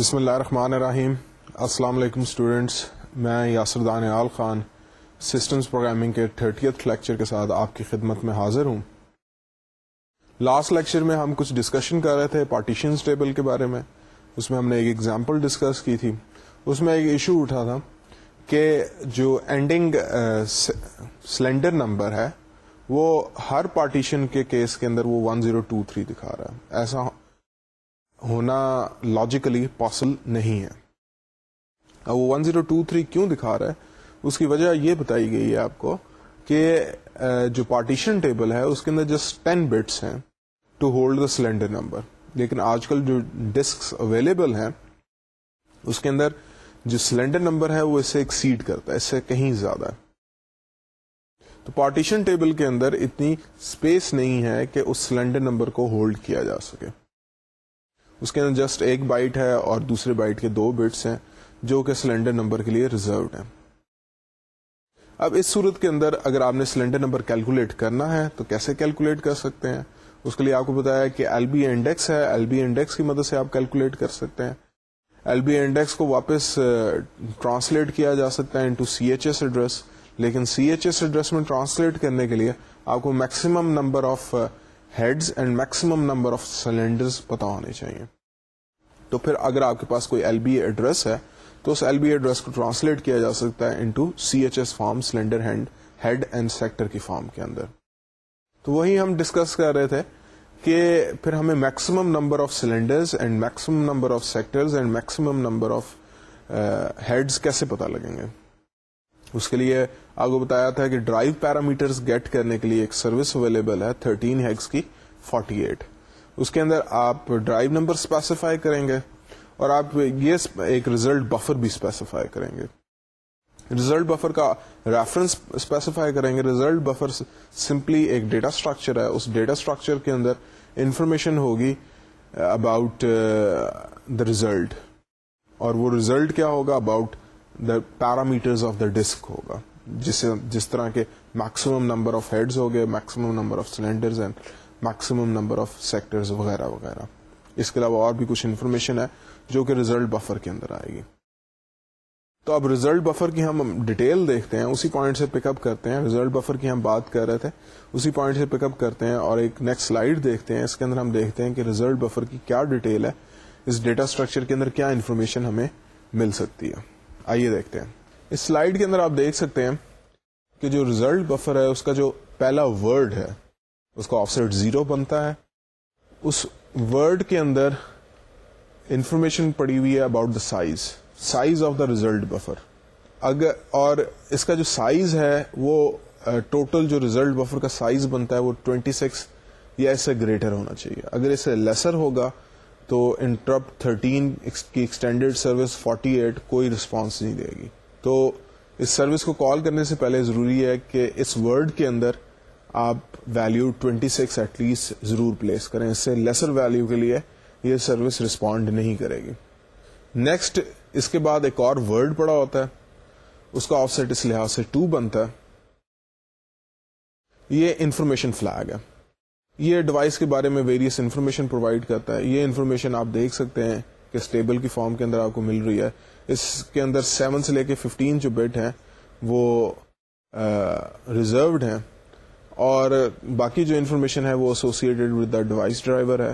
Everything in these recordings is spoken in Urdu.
بسم اللہ الرحمن الرحیم السلام علیکم اسٹوڈینٹس میں یاسر دان آل خان سسٹمز پروگرامنگ کے تھرٹیتھ لیکچر کے ساتھ آپ کی خدمت میں حاضر ہوں۔ لاسٹ لیکچر میں ہم کچھ ڈسکشن کر رہے تھے پارٹیشنز ٹیبل کے بارے میں۔ اس میں ہم نے ایک ایگزامپل ڈسکس کی تھی۔ اس میں ایک ایشو اٹھا تھا کہ جو اینڈنگ سلینڈر نمبر ہے، وہ ہر پارٹیشن کے کیس کے اندر وہ 1023 دکھا رہا ہے۔ ایسا ہونا لاجیکلی پاسبل نہیں ہے۔ اب وہ 1023 کیوں دکھا رہا ہے؟ اس کی وجہ یہ بتائی گئی ہے آپ کو کہ جو پارٹیشن ٹیبل ہے، اس کے اندر جسٹ ٹین بٹس ہیں to hold the cylinder number لیکن آج کل جو ڈسک اویلیبل ہیں، اس کے اندر جو سلینڈر نمبر ہے، وہ اسے ایکسیڈ کرتا ہے، اس سے کہیں زیادہ۔ ہے تو پارٹیشن ٹیبل کے اندر اتنی اسپیس نہیں ہے کہ اس سلینڈر نمبر کو ہولڈ کیا جا سکے۔ اس کے اندر جسٹ ایک بائٹ ہے اور دوسرے بائٹ کے دو بٹس ہیں جو کہ سلینڈر نمبر کے لیے ریزروڈ ہیں۔ اب اس صورت کے اندر اگر آپ نے سلینڈر نمبر کیلکولیٹ کرنا ہے تو کیسے کیلکولیٹ کر سکتے ہیں؟ اس کے لیے آپ کو بتایا کہ ایل بی انڈیکس ہے ایل بی انڈیکس کی مدد سے آپ کیلکولیٹ کر سکتے ہیں۔ ایل بی انڈیکس کو واپس ٹرانسلیٹ کیا جا سکتا ہے into C H S address لیکن سی ایچ ایس ایڈریس میں ٹرانسلیٹ کرنے کے لیے آپ کو maximum number of heads and maximum number of cylinders پتا ہونے چاہیے۔ تو پھر اگر آپ کے پاس کوئی ایل بی ایڈریس ہے، تو اس ایل بی ایڈریس کو ٹرانسلیٹ کیا جا سکتا ہے into C H S form cylinder hand head and sector کی فارم کے اندر۔ تو وہی ہم ڈسکس کر رہے تھے کہ پھر ہمیں maximum number of cylinders and maximum number of sectors and maximum number of heads کیسے پتا لگیں گے۔ اس کے لیے آپ کو بتایا تھا کہ ڈرائیو پیرامیٹرز گیٹ کرنے کے لیے ایک سروس اویلیبل ہے 13 ہیگس کی 48 اس کے اندر آپ ڈرائیو نمبر اسپیسیفائی کریں گے اور آپ یہ ایک ریزلٹ بفر بھی اسپیسیفائی کریں گے۔ ریزلٹ بفر کا ریفرنس اسپیسیفائی کریں گے۔ ریزلٹ بفر سمپلی ایک ڈیٹا اسٹرکچر ہے۔ اس ڈیٹا اسٹرکچر کے اندر انفارمیشن ہوگی اباؤٹ دا ریزلٹ اور وہ ریزلٹ کیا ہوگا؟ About the parameters of the disk ہوگا۔ جس جس طرح کے میکسیمم نمبر آف ہیڈز ہو گئے maximum number of cylinders and maximum number of sectors وغیرہ وغیرہ۔ اس کے علاوہ اور بھی کچھ انفارمیشن ہے جو کہ ریزلٹ بفر کے اندر آئے گی۔ تو اب ریزلٹ بفر کی ہم ڈیٹیل دیکھتے ہیں، اسی پوائنٹ سے پک اپ کرتے ہیں۔ ریزلٹ بفر کی ہم بات کر رہے تھے، اسی پوائنٹ سے پک اپ کرتے ہیں اور ایک نیکسٹ سلائڈ دیکھتے ہیں۔ اس کے اندر ہم دیکھتے ہیں کہ ریزلٹ بفر کی کیا ڈیٹیل ہے۔ اس ڈیٹا اسٹرکچر کے اندر کیا انفارمیشن ہمیں مل سکتی ہے۔ آئیے دیکھتے ہیں۔ اس سلائڈ کے اندر آپ دیکھ سکتے ہیں کہ جو ریزلٹ بفر ہے، اس کا جو پہلا ورڈ ہے، اس کا آف سیٹ زیرو بنتا ہے۔ اس ورڈ کے اندر انفارمیشن پڑی ہوئی ہے about the size size of the result buffer اگر، اور اس کا جو سائز ہے، وہ ٹوٹل جو ریزلٹ بفر کا سائز بنتا ہے، وہ 26 یا اس سے گریٹر ہونا چاہیے۔ اگر اس سے لیسر ہوگا تو انٹرپٹ تھرٹین کی ایکسٹینڈیڈ سروس 48 کوئی رسپانس نہیں دے گی۔ تو اس سروس کو کال کرنے سے پہلے ضروری ہے کہ اس ورڈ کے اندر آپ ویلو 26 سکس ایٹ لیسٹ ضرور پلیس کریں۔ اس سے لیسر ویلو کے لیے یہ سروس رسپونڈ نہیں کرے گی۔ نیکسٹ اس کے بعد ایک اور ورڈ پڑا ہوتا ہے۔ اس کا آف سیٹ اس لحاظ سے ٹو بنتا ہے۔ یہ انفارمیشن فلیگ ہے۔ یہ ڈیوائس کے بارے میں ویریس انفارمیشن پرووائڈ کرتا ہے۔ یہ انفارمیشن آپ دیکھ سکتے ہیں کہ اسٹیبل کی فارم کے اندر آپ کو مل رہی ہے۔ اس کے اندر سیون سے لے کے ففٹین جو بٹ ہیں، وہ ریزروڈ ہیں۔ اور باقی جو انفارمیشن ہے، وہ associated with the device driver ہے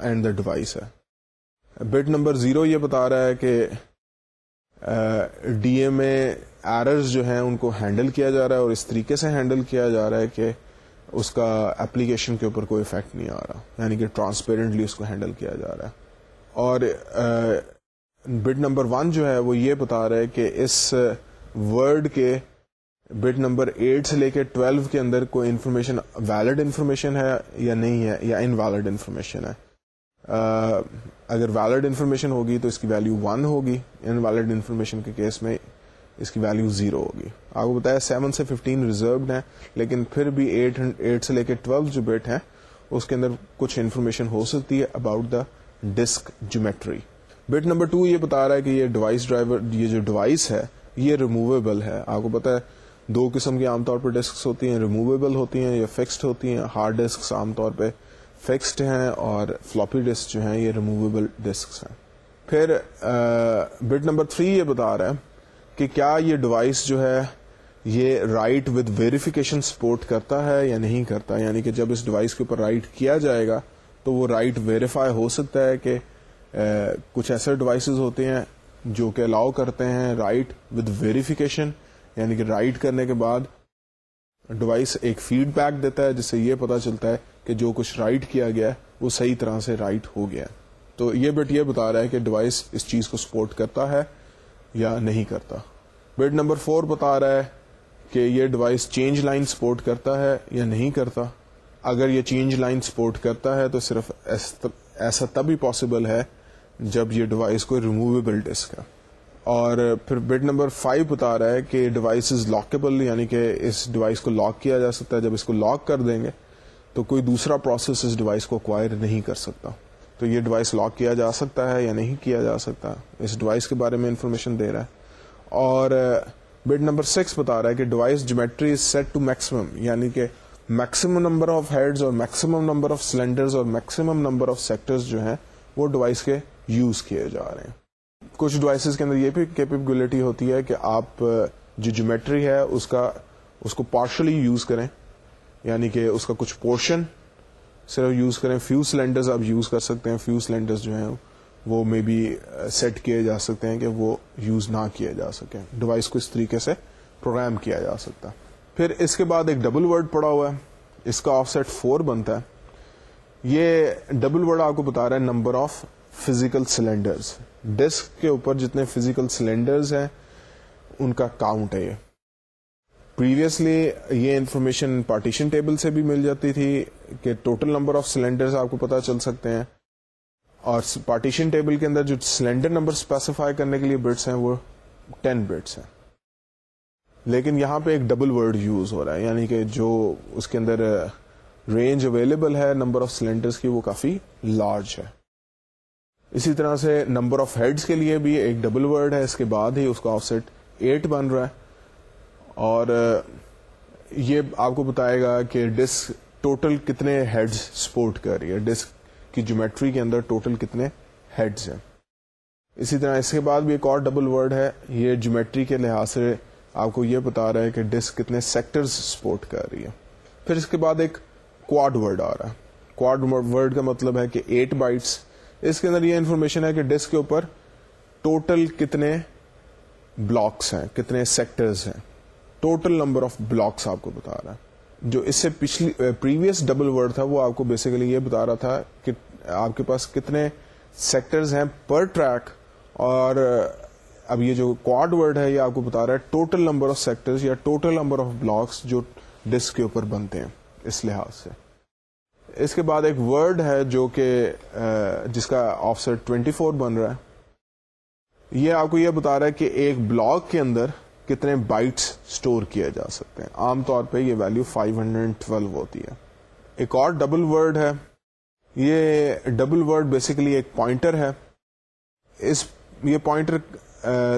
اینڈ دا ڈیوائس ہے۔ بٹ نمبر زیرو یہ بتا رہا ہے کہ ڈی ایم اے ایررز جو ہیں، ان کو ہینڈل کیا جا رہا ہے اور اس طریقے سے ہینڈل کیا جا رہا ہے کہ اس کا اپلیکیشن کے اوپر کوئی افیکٹ نہیں آ رہا۔ یعنی کہ ٹرانسپیرنٹلی اس کو ہینڈل کیا جا رہا ہے۔ اور بٹ نمبر ون جو ہے وہ یہ بتا رہا ہے کہ اس ورڈ کے بٹ نمبر ایٹ سے لے کے ٹویلو کے اندر کوئی انفارمیشن ویلڈ انفارمیشن ہے یا نہیں ہے یا انویلڈ انفارمیشن ہے۔ اگر ویلڈ انفارمیشن ہوگی تو اس کی ویلو ون ہوگی۔ انویلڈ انفارمیشن کے کیس میں اس کی ویلو زیرو ہوگی۔ آپ کو بتایا سیون سے ففٹین ریزروڈ ہیں، لیکن پھر بھی ایٹ ایٹ سے لے کے ٹویلو جو بٹ ہیں۔ اس کے اندر کچھ انفارمیشن ہو سکتی ہے about the disk geometry bit number two یہ بتا رہا ہے کہ یہ ڈیوائس ڈرائیور یہ جو ڈیوائس ہے، یہ ریموویبل ہے۔ آپ کو پتا ہے، دو قسم کی عام طور پہ ڈسک ہوتی ہیں ریموویبل ہوتی ہیں یا فکسڈ ہوتی ہیں۔ ہارڈ ڈسک عام طور پہ فکسڈ ہیں اور فلوپی ڈسک جو ہیں، یہ ریموویبل ڈسک ہیں۔ پھر بٹ نمبر تھری یہ بتا رہا ہے کہ کیا یہ ڈیوائس جو ہے یہ رائٹ ود ویریفیکیشن سپورٹ کرتا ہے یا نہیں کرتا؟ یعنی کہ جب اس ڈیوائس کے اوپر رائٹ کیا جائے گا تو وہ رائٹ ویریفائی ہو سکتا ہے کہ کچھ ایسے ڈیوائسز ہوتے ہیں جو کہ الاؤ کرتے ہیں رائٹ ود ویریفیکیشن یعنی کہ رائٹ کرنے کے بعد ڈیوائس ایک فیڈ بیک دیتا ہے، جس سے یہ پتا چلتا ہے کہ جو کچھ رائٹ کیا گیا ہے، وہ صحیح طرح سے رائٹ ہو گیا تو یہ بٹ یہ بتا رہا ہے کہ ڈیوائس اس چیز کو سپورٹ کرتا ہے یا نہیں کرتا۔ بٹ نمبر فور بتا رہا ہے کہ یہ ڈیوائس چینج لائن سپورٹ کرتا ہے یا نہیں کرتا؟ اگر یہ چینج لائن سپورٹ کرتا ہے تو صرف ایسا تب ہی پاسبل ہے جب یہ ڈیوائس کو ریموویبل ڈسک ہے۔ اور پھر بٹ نمبر فائیو بتا رہا ہے کہ ڈیوائس از لاکیبل یعنی کہ اس ڈیوائس کو لاک کیا جا سکتا ہے۔ جب اس کو لاک کر دیں گے تو کوئی دوسرا پروسیس اس ڈیوائس کو اکوائر نہیں کر سکتا۔ تو یہ ڈیوائس لاک کیا جا سکتا ہے یا نہیں کیا جا سکتا؟ اس ڈیوائس کے بارے میں انفارمیشن دے رہا ہے۔ اور بٹ نمبر سکس بتا رہا ہے کہ device geometry is set to maximum یعنی کہ میکسیمم نمبر آف ہیڈز اور میکسیمم نمبر آف سلینڈرز اور میکسیمم نمبر آف سیکٹرز جو ہیں، وہ ڈیوائس کے یوز کیے جا رہے ہیں۔ کچھ ڈیوائسز کے اندر یہ بھی کیپیبلٹی ہوتی ہے کہ آپ، جو جیومیٹری ہے، اس کا، اس کو پارشلی یوز کریں یعنی کہ اس کا کچھ پورشن صرف یوز کریں۔ فیو سلینڈرز آپ یوز کر سکتے ہیں فیو سلینڈرز جو ہیں وہ مے بی سیٹ کیے جا سکتے ہیں کہ وہ یوز نہ کیے جا سکیں۔ ڈیوائس کو اس طریقے سے پروگرام کیا جا سکتا۔ پھر اس کے بعد ایک ڈبل ورڈ پڑا ہوا ہے۔ اس کا آف سیٹ فور بنتا ہے۔ یہ ڈبل ورڈ آپ کو بتا رہا ہے number of physical cylinders disk کے اوپر جتنے فزیکل سلینڈرز ہیں، ان کا کاؤنٹ ہے یہ۔ پریویسلی یہ انفارمیشن پارٹیشن ٹیبل سے بھی مل جاتی تھی کہ ٹوٹل نمبر آف سلینڈر آپ کو پتا چل سکتے ہیں۔ اور پارٹیشن ٹیبل کے اندر جو سلینڈر نمبر اسپیسیفائی کرنے کے لیے بٹس ہیں وہ ٹین بٹس ہیں۔ لیکن یہاں پہ ایک ڈبل ورڈ یوز ہو رہا ہے یعنی کہ جو اس کے اندر رینج اویلیبل ہے نمبر آف سلینڈرز کی، وہ کافی لارج ہے۔ اسی طرح سے نمبر آف ہیڈس کے لیے بھی ایک ڈبل ورڈ ہے، اس کے بعد ہی اس کا آف سیٹ ایٹ بن رہا ہے۔ اور یہ آپ کو بتائے گا کہ ڈسک ٹوٹل کتنے ہیڈز سپورٹ کر رہی ہے۔ ڈسک کی جیومیٹری کے اندر ٹوٹل کتنے ہیڈز ہیں۔ اسی طرح اس کے بعد بھی ایک اور ڈبل ورڈ ہے، یہ جیومیٹری کے لحاظ سے آپ کو یہ بتا رہا ہے کہ ڈسک کتنے سیکٹرز سپورٹ کر رہی ہے۔ پھر اس کے بعد ایک کوڈ ورڈ آ رہا ہے۔ کوڈ ورڈ کا مطلب ہے کہ ایٹ بائٹس اس کے اندر یہ انفارمیشن ہے کہ ڈسک کے اوپر ٹوٹل کتنے بلاکس ہیں، کتنے سیکٹرز ہیں۔ ٹوٹل نمبر آف بلاکس آپ کو بتا رہا ہے۔ جو اس سے پچھلی پریویس ڈبل ورڈ تھا، وہ آپ کو بیسیکلی یہ بتا رہا تھا کہ آپ کے پاس کتنے سیکٹرز ہیں پر ٹریک اور اب یہ جو کوڈ ورڈ ہے یہ آپ کو بتا رہا ہے ٹوٹل نمبر آف سیکٹرز یا ٹوٹل نمبر آف بلاکس جو ڈسک کے اوپر بنتے ہیں اس لحاظ سے۔ اس کے بعد ایک ورڈ ہے جو کہ جس کا آف سیٹ ٹوینٹی فور بن رہا ہے۔ یہ آپ کو یہ بتا رہا ہے کہ ایک بلاک کے اندر کتنے بائٹس اسٹور کیا جا سکتے ہیں۔ عام طور پہ یہ ویلو 512 ہوتی ہے۔ ایک اور ڈبل ورڈ ہے یہ ڈبل ورڈ بیسیکلی ایک پوائنٹر ہے۔ اس یہ پوائنٹر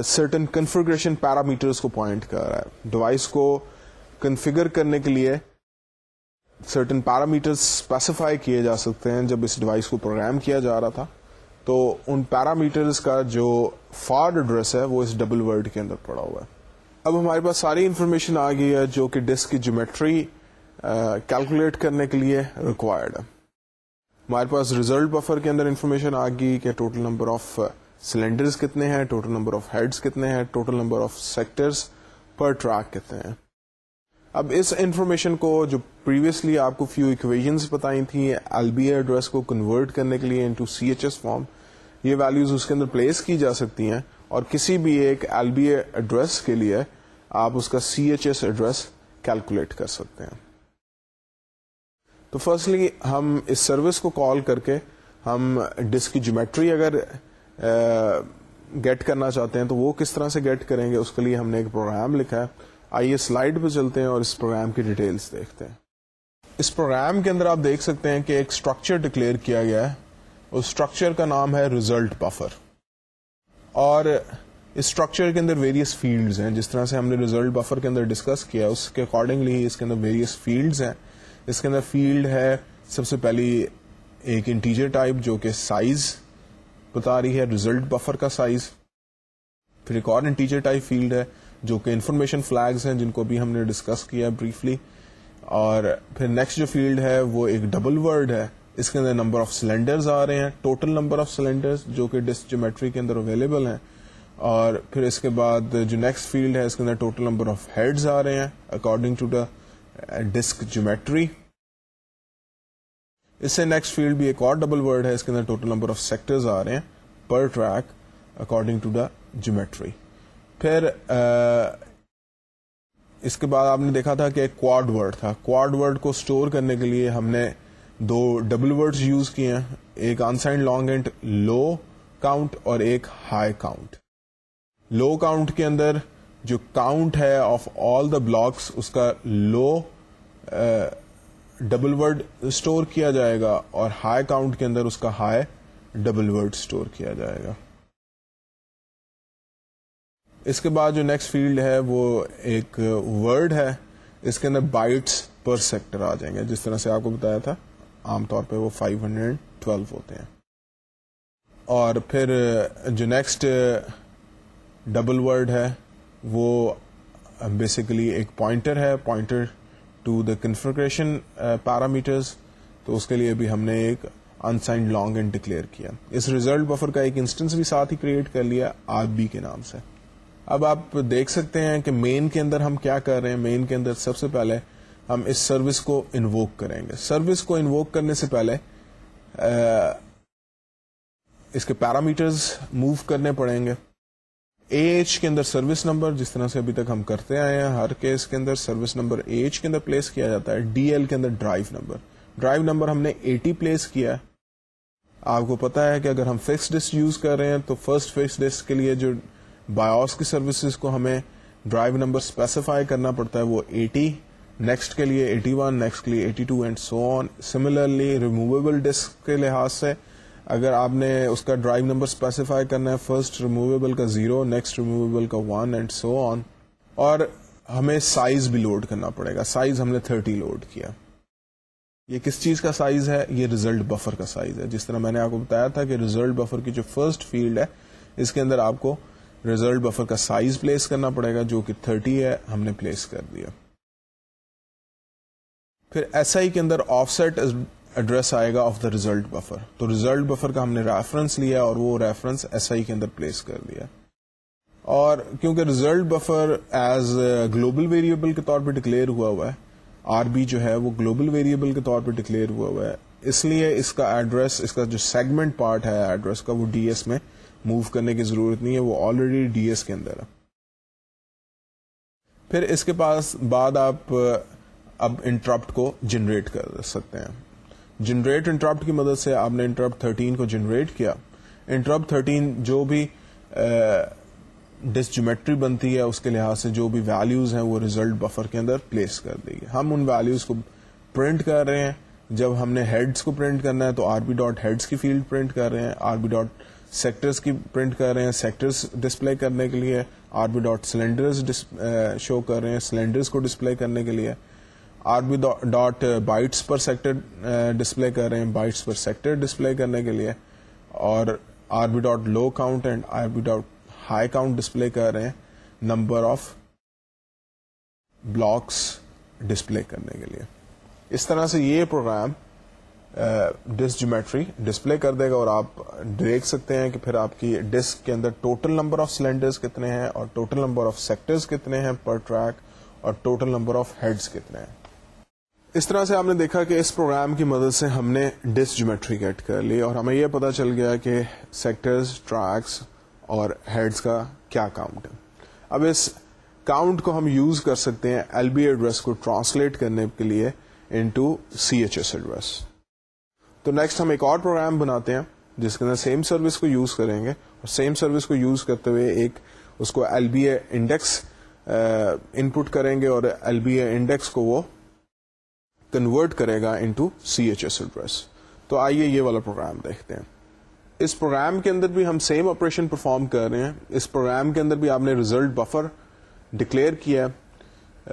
سرٹن کنفیگریشن پیرامیٹرز کو پوائنٹ کر رہا ہے۔ ڈیوائس کو کنفیگر کرنے کے لیے سرٹن پیرامیٹر اسپیسیفائی کیے جا سکتے ہیں۔ جب اس ڈیوائس کو پروگرام کیا جا رہا تھا، تو ان پیرامیٹرز کا جو فار ایڈریس ہے، وہ اس ڈبل ورڈ کے اندر پڑا ہوا ہے۔ اب ہمارے پاس ساری انفارمیشن آ گئی ہے جو کہ ڈسک کی جیومیٹری کیلکولیٹ کرنے کے لیے ریکوائرڈ ہے۔ ہمارے پاس ریزلٹ بفر کے اندر انفارمیشن آ گئی کہ ٹوٹل نمبر آف سلینڈرز کتنے ہیں ٹوٹل نمبر آف ہیڈس کتنے ہیں total number of sectors per track کتنے ہیں۔ اب اس انفارمیشن کو جو پریویسلی آپ کو فیو اکویژنس بتائی تھیں ایل بی ایڈریس کو کنورٹ کرنے کے لیے into C H S form یہ ویلوز اس کے اندر پلیس کی جا سکتی ہیں اور کسی بھی ایک ایل بی اے ایڈریس کے لیے آپ اس کا C H S address calculate کر سکتے ہیں۔ تو فرسٹلی ہم اس سروس کو کال کر کے ہم ڈسک کی جیومیٹری اگر گیٹ کرنا چاہتے ہیں تو وہ کس طرح سے گیٹ کریں گے، اس کے لیے ہم نے ایک پروگرام لکھا ہے۔ آئیے سلائڈ پہ چلتے ہیں اور اس پروگرام کی ڈیٹیلز دیکھتے ہیں۔ اس پروگرام کے اندر آپ دیکھ سکتے ہیں کہ ایک اسٹرکچر ڈکلیئر کیا گیا ہے۔ اس اسٹرکچر کا نام ہے ریزلٹ بفر اور اس اسٹرکچر کے اندر ویریس فیلڈز ہیں۔ جس طرح سے ہم نے ریزلٹ بفر کے اندر ڈسکس کیا، اس کے اکارڈنگلی اس کے اندر ویریس فیلڈز ہیں۔ اس کے اندر فیلڈ ہے سب سے پہلی ایک انٹیجر ٹائپ جو کہ سائز بتا رہی ہے ریزلٹ بفر کا سائز۔ پھر ایک اور انٹیجر ٹائپ فیلڈ ہے جو کہ انفارمیشن فلیگز ہیں، جن کو بھی ہم نے ڈسکس کیا بریفلی اور پھر نیکسٹ جو فیلڈ ہے، وہ ایک ڈبل ورڈ ہے۔ اس کے اندر نمبر آف سلینڈرز آ رہے ہیں۔ ٹوٹل نمبر آف سلینڈرز جو کہ ڈسک جیومیٹری کے اندر اویلیبل ہیں۔ اور پھر اس کے بعد جو نیکسٹ فیلڈ ہے، اس کے اندر ٹوٹل نمبر آف ہیڈز آ رہے ہیں according to the disk geometry اس سے نیکسٹ فیلڈ بھی ایک اور ڈبل ورڈ ہے، اس کے اندر ٹوٹل نمبر آف سیکٹرز آ رہے ہیں per track according to the geometry پھر اس کے بعد آپ نے دیکھا تھا کہ ایک کوڈ ورڈ تھا۔ کوڈ ورڈ کو اسٹور کرنے کے لیے ہم نے دو ڈبل ورڈ یوز کیے ہیں۔ ایک unsigned long and low count اور ایک ہائی کاؤنٹ لو کاؤنٹ کے اندر جو کاؤنٹ ہے آف آل دا بلاکس اس کا لو ڈبل ورڈ اسٹور کیا جائے گا اور ہائی کاؤنٹ کے اندر اس کا ہائی ڈبل ورڈ اسٹور کیا جائے گا۔ اس کے بعد جو نیکسٹ فیلڈ ہے وہ ایک ورڈ ہے۔ اس کے اندر بائٹس پر سیکٹر آ جائیں گے۔ جس طرح سے آپ کو بتایا تھا، عام طور پہ وہ 512 ہوتے ہیں۔ اور پھر جو نیکسٹ ڈبل ورڈ ہے وہ بیسیکلی ایک پوائنٹر ہے pointer to the configuration parameters تو اس کے لیے بھی ہم نے ایک انسائنڈ لانگ اینڈ ڈکلیئر کیا۔ اس ریزلٹ بفر کا ایک انسٹنس بھی ساتھ ہی کریٹ کر لیا آر بی کے نام سے۔ اب آپ دیکھ سکتے ہیں کہ مین کے اندر ہم کیا کر رہے ہیں۔ مین کے اندر سب سے پہلے ہم اس سروس کو انووک کریں گے۔ سروس کو انووک کرنے سے پہلے uh, اس کے پیرامیٹرز موو کرنے پڑیں گے۔ اے ایچ کے اندر سروس نمبر جس طرح سے ابھی تک ہم کرتے آئے ہیں، ہر کیس کے اندر سروس نمبر ایچ کے اندر پلیس کیا جاتا ہے ڈی ایل کے اندر ڈرائیو نمبر ڈرائیو نمبر ہم نے ایٹی پلیس کیا ہے۔ آپ کو پتا ہے کہ اگر ہم فکس ڈسک یوز کر رہے ہیں تو فرسٹ فکس ڈسک کے لیے جو بایوس کی سروسز کو ہمیں ڈرائیو نمبر اسپیسیفائی کرنا پڑتا ہے وہ ایٹی نیکسٹ کے لیے ایٹی ون نیکسٹ کے لیے eighty two and so on similarly removable disk کے لحاظ سے اگر آپ نے اس کا ڈرائیو نمبر اسپیسیفائی کرنا ہے فرسٹ ریموویبل کا زیرو نیکسٹ ریموویبل کا ون اینڈ سو آن اور ہمیں سائز بھی لوڈ کرنا پڑے گا۔ سائز ہم نے تھرٹی لوڈ کیا۔ یہ کس چیز کا سائز ہے؟ یہ ریزلٹ بفر کا سائز ہے۔ جس طرح میں نے آپ کو بتایا تھا کہ ریزلٹ بفر کی جو فرسٹ فیلڈ ہے، اس کے اندر آپ کو ریزلٹ بفر کا سائز پلیس کرنا پڑے گا، جو کہ 30 ہے، ہم نے پلیس کر دیا۔ پھر ایس آئی کے اندر آف سیٹ ایڈریس آئے گا آف دا ریزلٹ بفر تو ریزلٹ بفر کا ہم نے ریفرنس لیا اور وہ ریفرنس ایس آئی کے اندر پلیس کر دیا اور کیونکہ result buffer as global variable کے طور پہ ڈکلیئر ہوا ہوا ہے آر بی جو ہے وہ گلوبل ویریبل کے طور پہ ڈکلیئر ہوا ہوا ہے، اس لیے اس کا ایڈریس اس کا جو سیگمنٹ پارٹ ہے ایڈریس کا، وہ ڈی ایس میں موو کرنے کی ضرورت نہیں ہے، وہ آلریڈی ڈی ایس کے اندر ہے۔ پھر اس کے پاس بعد آپ، اب انٹرپٹ کو جنریٹ کر سکتے ہیں۔ جنریٹ انٹرپٹ کی مدد سے آپ نے انٹرپٹ 13 کو جنریٹ کیا۔ انٹرپٹ 13 جو بھی ڈسجومیٹری بنتی ہے، اس کے لحاظ سے جو بھی ویلوز ہیں، وہ ریزلٹ بفر کے اندر پلیس کر دے گی ہم ان ویلوز کو پرنٹ کر رہے ہیں۔ جب ہم نے ہیڈس کو پرنٹ کرنا ہے تو آر بی ڈاٹ ہیڈس کی فیلڈ پرنٹ کر رہے ہیں آر بی ڈاٹ سیکٹرز کی پرنٹ کر رہے ہیں سیکٹرز ڈسپلے کرنے کے لیے R B dot cylinders show کر رہے ہیں سلینڈرز کو ڈسپلے کرنے کے لیے۔ R B dot bytes per sector display کر رہے ہیں بائٹس پر سیکٹر ڈسپلے کرنے کے لیے اور R B dot low count and R B dot high count display کر رہے ہیں نمبر آف بلاکس ڈسپلے کرنے کے لیے اس طرح سے یہ پروگرام ڈسک جیومیٹری ڈسپلے کر دے گا اور آپ دیکھ سکتے ہیں کہ پھر آپ کی ڈسک کے اندر ٹوٹل نمبر آف سلینڈرز کتنے ہیں اور ٹوٹل نمبر آف سیکٹرز کتنے ہیں پر ٹریک اور ٹوٹل نمبر آف ہیڈز کتنے ہیں اس طرح سے آپ نے دیکھا کہ اس پروگرام کی مدد سے ہم نے ڈسک جیومیٹری گیٹ کر لی اور ہمیں یہ پتا چل گیا کہ سیکٹرز ٹریکس اور ہیڈز کا کیا کاؤنٹ ہے۔ اب اس کاؤنٹ کو ہم یوز کر سکتے ہیں ایل بی ایڈریس کو ٹرانسلیٹ کرنے کے لیے into C H S address تو نیکسٹ ہم ایک اور پروگرام بناتے ہیں جس کے اندر سیم سروس کو یوز کریں گے اور سیم سروس کو یوز کرتے ہوئے ایک اس کو L B A index input کریں گے اور ایل بی اے انڈیکس کو وہ کنورٹ کرے گا into C H S address تو آئیے یہ والا پروگرام دیکھتے ہیں۔ اس پروگرام کے اندر بھی ہم سیم آپریشن پرفارم کر رہے ہیں۔ اس پروگرام کے اندر بھی آپ نے ریزلٹ بفر ڈکلیئر کیا ہے۔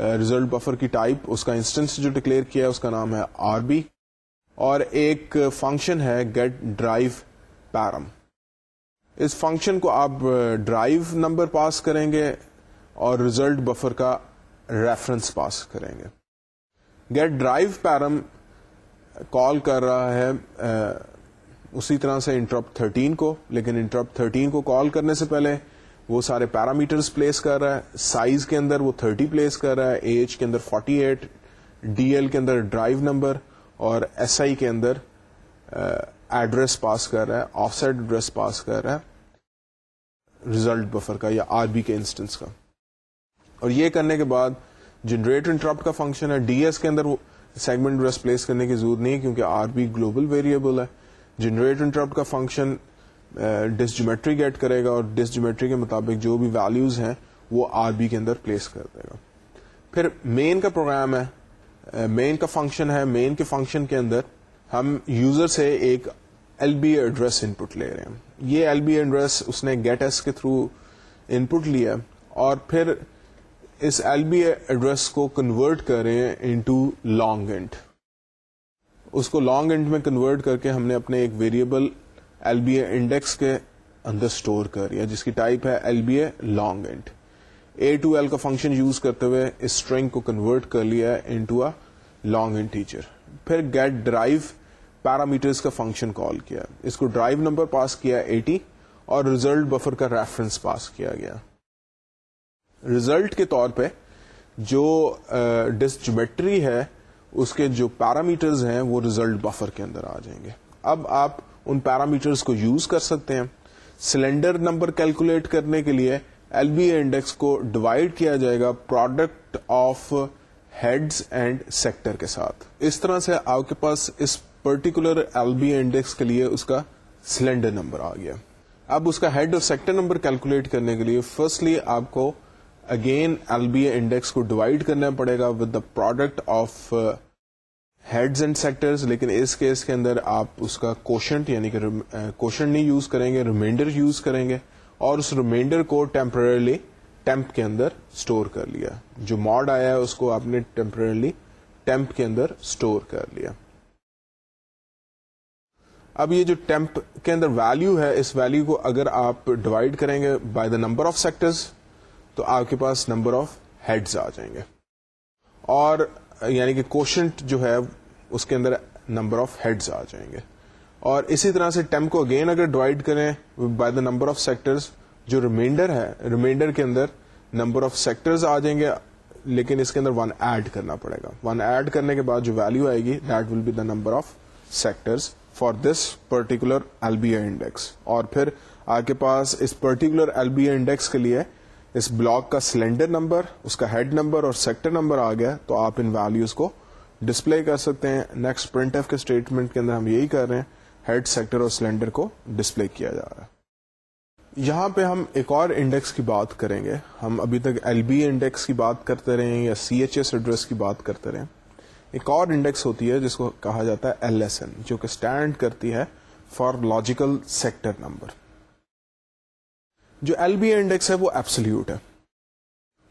uh, ریزلٹ بفر کی ٹائپ اس کا انسٹنس جو ڈکلیئر کیا ہے، اس کا نام ہے آر بی اور ایک فنکشن ہے گیٹ ڈرائیو پیرم اس فنکشن کو آپ ڈرائیو نمبر پاس کریں گے اور ریزلٹ بفر کا ریفرنس پاس کریں گے۔ گیٹ ڈرائیو پیرم کال کر رہا ہے اسی طرح سے انٹرپ 13 کو، لیکن انٹرپ 13 کو کال کرنے سے پہلے وہ سارے پیرامیٹرز پلیس کر رہا ہے، سائز کے اندر وہ 30 پلیس کر رہا ہے ایج کے اندر 48 ڈی ایل کے اندر ڈرائیو نمبر، اور ایس آئی کے اندر ایڈریس پاس کر رہا ہے، آف سائڈ ایڈریس پاس کر رہا ہے، ریزلٹ بفر کا یا آر بی کے انسٹنس کا۔ اور یہ کرنے کے بعد جنریٹ انٹرپٹ کا فنکشن ہے۔ ڈی ایس کے اندر سیگمنٹ ایڈریس پلیس کرنے کی ضرورت نہیں کیونکہ آر بی گلوبل ویریبل ہے۔ جنریٹ انٹرپٹ کا فنکشن ڈس جیومیٹری گیٹ کرے گا اور ڈس جیومیٹری کے مطابق جو بھی ویلوز ہیں وہ آر بی کے اندر پلیس کر دے گا۔ پھر مین کا پروگرام ہے۔ مین کا فنکشن ہے۔ مین کے فنکشن کے اندر ہم یوزر سے ایک L B address input لے رہے ہیں۔ یہ ایل بی ایڈریس اس نے گیٹ ایس کے تھرو ان پٹ لیا اور پھر اس ایل بی ایڈریس کو کنورٹ کر رہے ہیں انٹو لانگ انٹ اس کو لانگ انٹ میں کنورٹ کر کے ہم نے اپنے ایک variable L B A index کے اندر اسٹور کر دیا جس کی ٹائپ ہے L B A long int A to L کا فنکشن یوز کرتے ہوئے اس اسٹرنگ کو کنورٹ کر لیا into a long integer پھر گیٹ ڈرائیو پیرامیٹرز کا فنکشن کال کیا. اس کو ڈرائیو نمبر پاس کیا ایٹی اور ریزلٹ بفر کا ریفرنس پاس کیا گیا. ریزلٹ کے طور پہ جو ڈس جومیٹری ہے، اس کے جو پیرامیٹرز ہیں، وہ ریزلٹ بفر کے اندر آ جائیں گے۔ اب آپ ان پیرامیٹرز کو یوز کر سکتے ہیں۔ سلینڈر نمبر کیلکولیٹ کرنے کے لیے ایل بی اے انڈیکس کو ڈیوائڈ کیا جائے گا product of heads and sector کے ساتھ۔ اس طرح سے آپ کے پاس اس پرٹیکولر ایل بی انڈیکس کے لیے اس کا سلینڈر نمبر آ گیا۔ اب اس کا ہیڈ اور سیکٹر نمبر کیلکولیٹ کرنے کے لیے فرسٹلی آپ کو اگین ایل بی انڈیکس کو ڈیوائڈ کرنا پڑے گا with the product of heads and sectors لیکن اس کیس کے اندر آپ اس کا کوشنٹ یعنی کہ کوشنٹ uh, نہیں یوز کریں گے ریمائنڈر یوز کریں گے اور اس ریمائنڈر کو ٹیمپرلی ٹیمپ کے اندر اسٹور کر لیا. جو ماڈ آیا ہے اس کو آپ نے ٹیمپرلی ٹیمپ کے اندر اسٹور کر لیا. اب یہ جو ٹیمپ کے اندر ویلو ہے، اس ویلو کو اگر آپ ڈیوائڈ کریں گے by the number of sectors تو آپ کے پاس نمبر آف ہیڈز آ جائیں گے۔ اور یعنی کہ کوشنٹ جو ہے اس کے اندر نمبر آف ہیڈز آ جائیں گے۔ اور اسی طرح سے ٹیم کو اگین اگر ڈیوائڈ کریں by the number of sectors جو ریمائنڈر ہے ریمائنڈر کے اندر نمبر آف سیکٹرز آ جائیں گے، لیکن اس کے اندر ون ایڈ کرنا پڑے گا۔ ون ایڈ کرنے کے بعد جو ویلو آئے گی that will be the number of sectors for this particular L B index اور پھر آپ کے پاس اس پرٹیکولر ایل بی انڈیکس کے لیے اس بلاک کا سلینڈر نمبر، اس کا ہیڈ نمبر اور سیکٹر نمبر آ گیا تو آپ ان ویلوز کو ڈسپلے کر سکتے ہیں۔ نیکسٹ پرنٹ ایف کے اسٹیٹمنٹ کے اندر ہم یہی کر رہے ہیں۔ ہیڈ سیکٹر اور سلینڈر کو ڈسپلے کیا جا رہا ہے۔ یہاں پہ ہم ایک اور انڈیکس کی بات کریں گے۔ ہم ابھی تک ایل بی انڈیکس کی بات کرتے رہے یا سی ایچ ایس ایڈریس کی بات کرتے رہے ایک اور انڈیکس ہوتی ہے جس کو کہا جاتا ہے ایل ایس این جو کہ اسٹینڈ کرتی ہے فار لاجیکل سیکٹر نمبر جو ایل بی انڈیکس ہے وہ ایپسلیوٹ ہے۔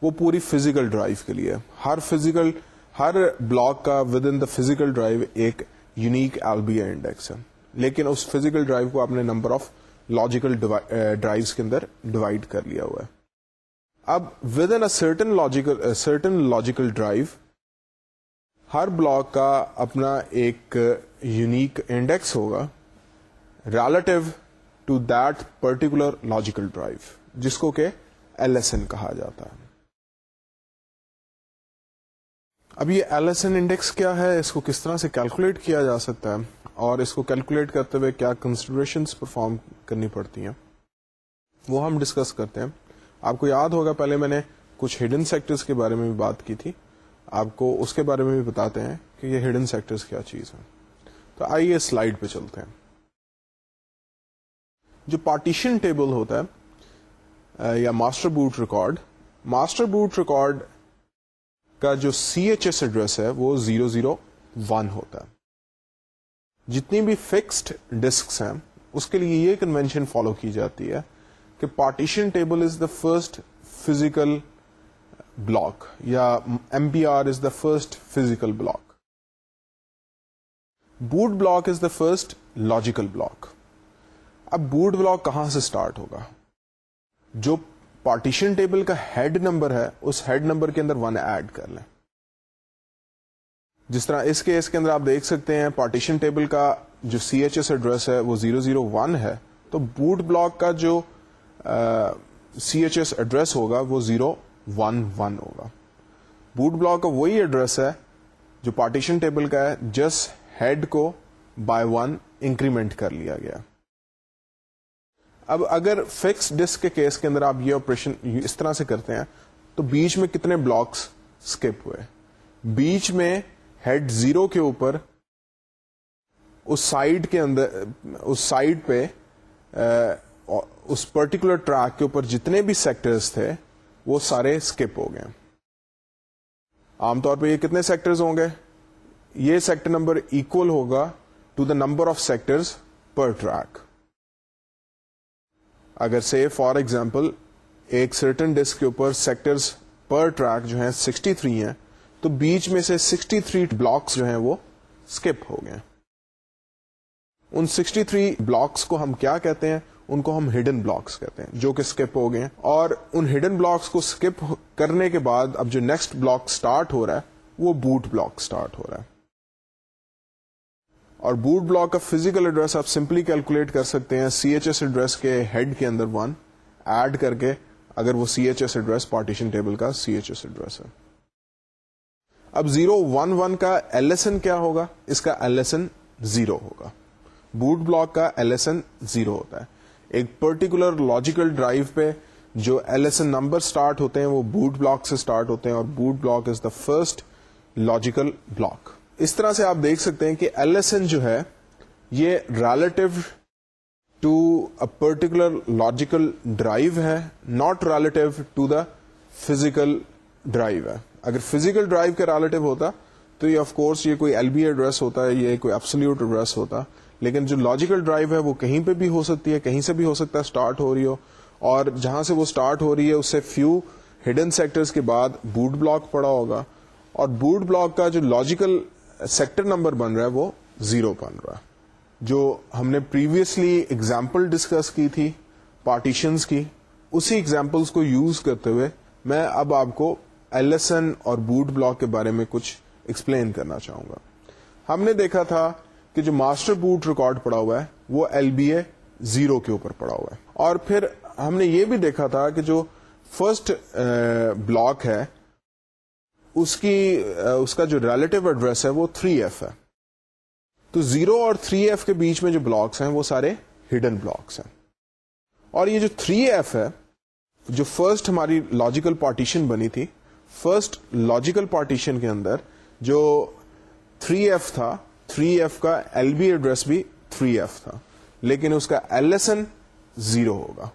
وہ پوری فزیکل ڈرائیو کے لیے ہر فزیکل ہر بلاک کا within the physical drive ایک یونیک ایل بی انڈیکس ہے۔ لیکن اس فزیکل ڈرائیو کو آپ نے نمبر آف لاجیکل ڈرائیو کے اندر ڈیوائڈ کر لیا ہوا ہے۔ اب within certain logical certain logical drive ہر بلاک کا اپنا ایک یونیک انڈیکس ہوگا۔ Relative to that particular logical drive جس کو کہ ایل ایس این کہا جاتا ہے۔ اب یہ ایل ایس این انڈیکس کیا ہے؟ اس کو کس طرح سے کیلکولیٹ کیا جا سکتا ہے؟ اور اس کو کیلکولیٹ کرتے ہوئے کیا کنسیڈریشن پرفارم کرنی پڑتی ہیں؟ وہ ہم ڈسکس کرتے ہیں۔ آپ کو یاد ہوگا، پہلے میں نے کچھ ہڈن سیکٹرز کے بارے میں بھی بات کی تھی۔ آپ کو اس کے بارے میں بھی بتاتے ہیں کہ یہ ہڈن سیکٹرز کیا چیز ہے تو آئیے سلائڈ پہ چلتے ہیں۔ جو پارٹیشن ٹیبل ہوتا ہے یا master boot record, master boot record کا جو سی ایچ ایس ایڈریس ہے، وہ زیرو زیرو ون ہوتا ہے۔ جتنی بھی فکسڈ ڈسکس ہیں، اس کے لیے یہ کنوینشن فالو کی جاتی ہے کہ partition table is the first physical block, یا M P R is the first physical block. Boot block is the first logical block. اب بوٹ بلاک کہاں سے اسٹارٹ ہوگا؟ جو پارٹیشن ٹیبل کا ہیڈ نمبر ہے، اس ہیڈ نمبر کے اندر ون ایڈ کر لیں۔ جس طرح اس کیس کے اندر آپ دیکھ سکتے ہیں پارٹیشن ٹیبل کا جو سی ایچ ایس ایڈریس ہے، وہ زیرو زیرو ون ہے۔ تو بوٹ بلاک کا جو سی ایچ ایس ایڈریس ہوگا، وہ زیرو ون ون ہوگا۔ بوٹ بلاک کا وہی ایڈریس ہے جو پارٹیشن ٹیبل کا ہے، جس ہیڈ کو بائی ون انکریمنٹ کر لیا گیا۔ اب اگر فکس ڈسک کے کیس کے اندر آپ یہ آپریشن اس طرح سے کرتے ہیں، تو بیچ میں کتنے بلاکس اسکپ ہوئے؟ بیچ میں ہیڈ زیرو کے اوپر، اس سائڈ کے اندر، اس سائڈ پہ اس پرٹیکولر ٹریک کے اوپر جتنے بھی سیکٹرز تھے، وہ سارے اسکپ ہو گئے۔ عام طور پہ یہ کتنے سیکٹرز ہوں گے؟ یہ سیکٹر نمبر اکول ہوگا to the number of sectors per track اگر سے فار ایگزامپل ایک سرٹن ڈسک کے اوپر سیکٹرز پر ٹریک جو ہیں 63 ہیں، تو بیچ میں سے 63 بلاکس جو ہیں وہ اسکپ ہو گئے ان 63 بلاکس کو ہم کیا کہتے ہیں؟ ان کو ہم ہڈن بلاکس کہتے ہیں، جو کہ اسکپ ہو گئے اور ان ہڈن بلاکس کو اسکپ کرنے کے بعد اب جو نیکسٹ بلاک اسٹارٹ ہو رہا ہے، وہ بوٹ بلاک اسٹارٹ ہو رہا ہے۔ اور بوٹ بلاک کا فزیکل ایڈریس آپ سمپلی کیلکولیٹ کر سکتے ہیں سی ایچ ایس ایڈریس کے ہیڈ کے اندر ون ایڈ کر کے اگر وہ C H S address partition table کا سی ایچ ایس ایڈریس ہے۔ اب زیرو ون ون کا ایل ایس این کیا ہوگا؟ اس کا ایل ایس این زیرو ہوگا۔ بوٹ بلاک کا ایل ایس این زیرو ہوتا ہے۔ ایک پرٹیکولر لاجیکل ڈرائیو پہ جو L S N number start ہوتے ہیں وہ بوٹ بلاک سے اسٹارٹ ہوتے ہیں اور boot block is the first logical block اس طرح سے آپ دیکھ سکتے ہیں کہ ایل ایس این جو ہے، یہ relative to a particular logical drive ہے not relative to the physical drive ہے۔ اگر فزیکل ڈرائیو کا ریلیٹو ہوتا، تو یہ آف کورس یہ کوئی ایل بی ایڈریس ہوتا ہے یہ کوئی ایبسلیوٹ ایڈریس ہوتا۔ لیکن جو لاجیکل ڈرائیو ہے، وہ کہیں پہ بھی ہو سکتی ہے، کہیں سے بھی ہو سکتا ہے اسٹارٹ ہو رہی ہو۔ اور جہاں سے وہ اسٹارٹ ہو رہی ہے، اس سے فیو ہڈن سیکٹرز کے بعد بوٹ بلاک پڑا ہوگا۔ اور بوٹ بلاک کا جو لاجیکل سیکٹر نمبر بن رہا ہے وہ زیرو بن رہا ہے۔ جو ہم نے پریویسلی اگزامپل ڈسکس کی تھی پارٹیشنز کی، اسی ایگزامپلس کو یوز کرتے ہوئے میں اب آپ کو ایل اور بوٹ بلاک کے بارے میں کچھ ایکسپلین کرنا چاہوں گا۔ ہم نے دیکھا تھا کہ جو ماسٹر بوٹ ریکارڈ پڑا ہوا ہے، وہ ایل بی اے زیرو کے اوپر پڑا ہوا ہے۔ اور پھر ہم نے یہ بھی دیکھا تھا کہ جو فرسٹ بلاک uh, ہے اس کی اس کا جو ریلیٹو ایڈریس ہے وہ تھری ایف ہے۔ تو زیرو اور تھری ایف کے بیچ میں جو بلاکس ہیں وہ سارے ہڈن بلاکس ہیں۔ اور یہ جو تھری ایف ہے، جو فرسٹ ہماری لاجیکل پارٹیشن بنی تھی فرسٹ لاجیکل پارٹیشن کے اندر جو تھری ایف تھا تھری ایف کا ایل بی ایڈریس بھی تھری ایف تھا۔ لیکن اس کا ایل ایس این زیرو ہوگا۔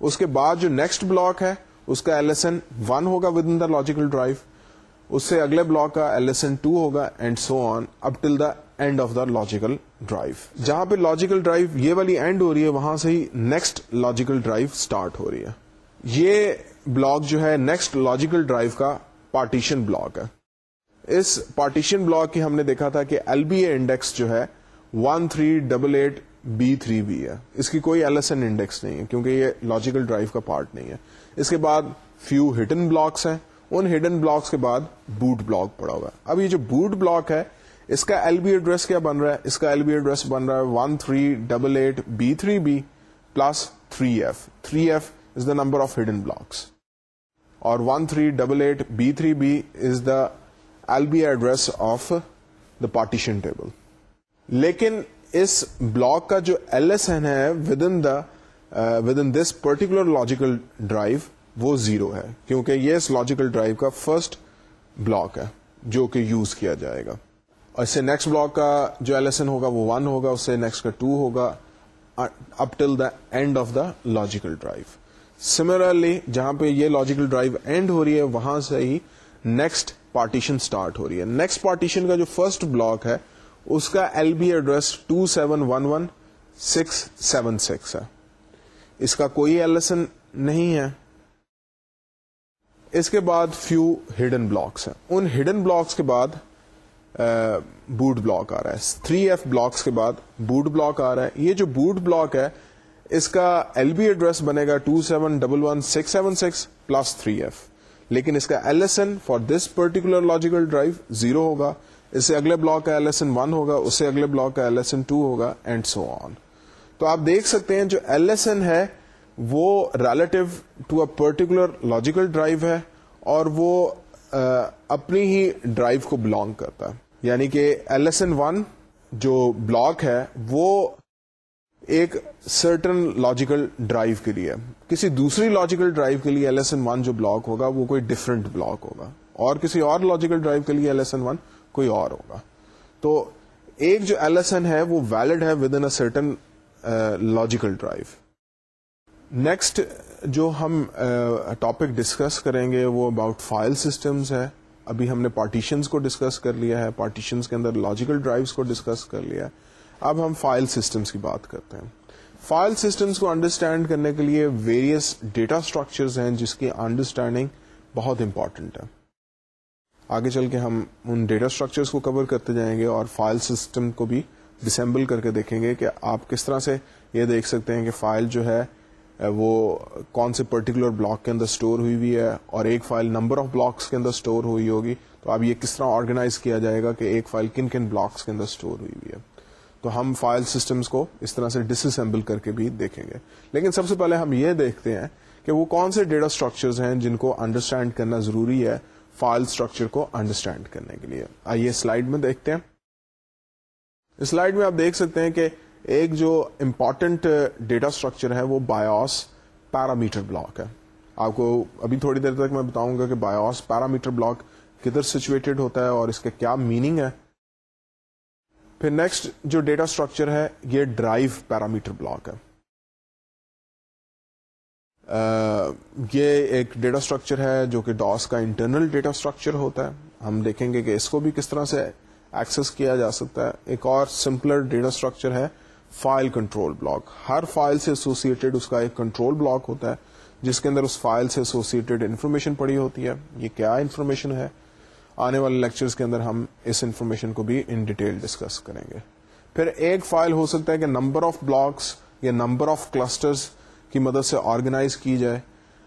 اس کے بعد جو نیکسٹ بلاک ہے، اس کا ایل ایس این ون ہوگا within the logical drive اس سے اگلے بلاک کا ایل ایس این ٹو ہوگا and so on up till the end of the logical drive جہاں پہ لاجیکل ڈرائیو یہ والی اینڈ ہو رہی ہے، وہاں سے ہی نیکسٹ لاجیکل ڈرائیو اسٹارٹ ہو رہی ہے۔ یہ بلاک جو ہے نیکسٹ لاجیکل ڈرائیو کا پارٹیشن بلاک ہے۔ اس پارٹیشن بلاک کی ہم نے دیکھا تھا کہ ایل بی اے انڈیکس جو ہے one three double eight B three B ہے۔ اس کی کوئی ایل ایس این انڈیکس نہیں ہے، کیونکہ یہ لاجیکل ڈرائیو کا پارٹ نہیں ہے۔ اس کے بعد فیو ہڈن بلاکس ہیں۔ ان ہڈن بلاکس کے بعد بوٹ بلاک پڑا ہوا ہے۔ اب یہ جو بوٹ بلاک ہے، اس کا ایل بی ایڈریس کیا بن رہا ہے؟ اس کا ایل بی ایڈریس بن رہا ہے one three double eight B three B plus three F three F is the number of hidden blocks اور one three double eight B three B is the L B address of the partition table لیکن اس بلاک کا جو ایل ایس این ہے within the within this particular logical drive وہ زیرو ہے، کیونکہ یہ اس لاجیکل ڈرائیو کا فرسٹ بلاک ہے، جو کہ یوز کیا جائے گا۔ اور اس سے نیکسٹ بلاک کا جو ایل ایس این ہوگا، وہ ون ہوگا، اس سے نیکسٹ کا ٹو ہوگا up till the end of the logical drive similarly جہاں پہ یہ لاجیکل ڈرائیو اینڈ ہو رہی ہے، وہاں سے ہی نیکسٹ پارٹیشن اسٹارٹ ہو رہی ہے۔ نیکسٹ پارٹیشن کا جو فرسٹ بلاک ہے، اس کا L B address two seven one one six seven six ہے۔ اس کا کوئی ایل ایس این نہیں ہے۔ اس کے بعد فیو ہڈن بلاکس ہیں۔ ان ہڈن بلاکس کے بعد بوٹ بلاک آ رہا ہے۔ تھری ایف بلاکس کے بعد بوٹ بلاک آ رہا ہے۔ یہ جو بوٹ بلاک ہے، اس کا ایل بی ایڈریس بنے گا two seven double one six seven six plus three F لیکن اس کا L S N for this particular logical drive zero ہوگا۔ اس سے اگلے بلاک کا ایل ایس این ون ہوگا۔ اس سے اگلے بلاک کا ایل ایس این ٹو ہوگا اینڈ سو آن تو آپ دیکھ سکتے ہیں جو ایل ایس این ہے وہ relative to a particular logical drive ہے اور وہ اپنی ہی ڈرائیو کو بلونگ کرتا ہے۔ یعنی کہ ایل ایس این ون جو بلاک ہے، وہ ایک سرٹن لاجیکل ڈرائیو کے لیے کسی دوسری لاجیکل ڈرائیو کے لیے ایل ایس این ون جو بلاک ہوگا، وہ کوئی ڈفرنٹ بلاک ہوگا۔ اور کسی اور لاجیکل ڈرائیو کے لیے ایل ایس این ون کوئی اور ہوگا۔ تو ایک جو ایل ایس این ہے، وہ ویلڈ ہے within certain logical drive next جو ہم ٹاپک ڈسکس کریں گے وہ اباؤٹ فائل سسٹمز ہے۔ ابھی ہم نے پارٹیشنز کو ڈسکس کر لیا ہے۔ پارٹیشنز کے اندر لاجیکل ڈرائیوز کو ڈسکس کر لیا ہے۔ اب ہم فائل سسٹمز کی بات کرتے ہیں۔ فائل سسٹمز کو انڈرسٹینڈ کرنے کے لیے ویریس ڈیٹا اسٹرکچرز ہیں جس کی انڈرسٹینڈنگ بہت امپورٹنٹ ہے۔ آگے چل کے ہم ان ڈیٹا اسٹرکچرز کو کور کرتے جائیں گے اور فائل سسٹم کو بھی ڈسمبل کر کے دیکھیں گے کہ آپ کس طرح سے یہ دیکھ سکتے ہیں کہ فائل جو ہے وہ کون سے پرٹیکولر بلاک کے اندر اسٹور ہوئی ہوئی ہے اور ایک فائل نمبر آف بلاکس کے اندر اسٹور ہوئی ہوگی۔ تو اب یہ کس طرح آرگنائز کیا جائے گا کہ ایک فائل کن کن بلاکس کے اندر اسٹور ہوئی ہوئی ہے؟ تو ہم فائل سسٹمز کو اس طرح سے ڈس اسمبل کر کے بھی دیکھیں گے۔ لیکن سب سے پہلے ہم یہ دیکھتے ہیں کہ وہ کون سے ڈیٹا اسٹرکچرز ہیں جن کو انڈرسٹینڈ کرنا ضروری ہے فائل اسٹرکچر کو انڈرسٹینڈ کرنے کے لیے۔ آئیے سلائڈ میں دیکھتے ہیں۔ سلائڈ میں آپ دیکھ سکتے ہیں کہ ایک جو امپورٹنٹ ڈیٹا اسٹرکچر ہے وہ بایوس پیرامیٹر بلاک ہے۔ آپ کو ابھی تھوڑی دیر تک میں بتاؤں گا کہ بایوس پیرامیٹر بلاک کدھر سچویٹڈ ہوتا ہے اور اس کے کیا میننگ ہے۔ پھر نیکسٹ جو ڈیٹا اسٹرکچر ہے یہ ڈرائیو پیرامیٹر بلاک ہے۔ یہ ایک ڈیٹا اسٹرکچر ہے جو کہ ڈاس کا انٹرنل ڈیٹا اسٹرکچر ہوتا ہے۔ ہم دیکھیں گے کہ اس کو بھی کس طرح سے ایکسس کیا جا سکتا ہے۔ ایک اور سمپلر ڈیٹا اسٹرکچر ہے فائل کنٹرول بلاک ہر فائل سے ایسوسیٹڈ اس کا ایک کنٹرول بلاک ہوتا ہے، جس کے اندر اس فائل سے ایسوسیٹڈ انفارمیشن پڑی ہوتی ہے۔ یہ کیا انفارمیشن ہے؟ آنے والے لیکچرز کے اندر ہم اس انفارمیشن کو بھی ان ڈیٹیل ڈسکس کریں گے۔ پھر ایک فائل ہو سکتا ہے کہ نمبر آف بلاکس یا نمبر آف کلسٹرز کی مدد سے آرگنائز کی جائے۔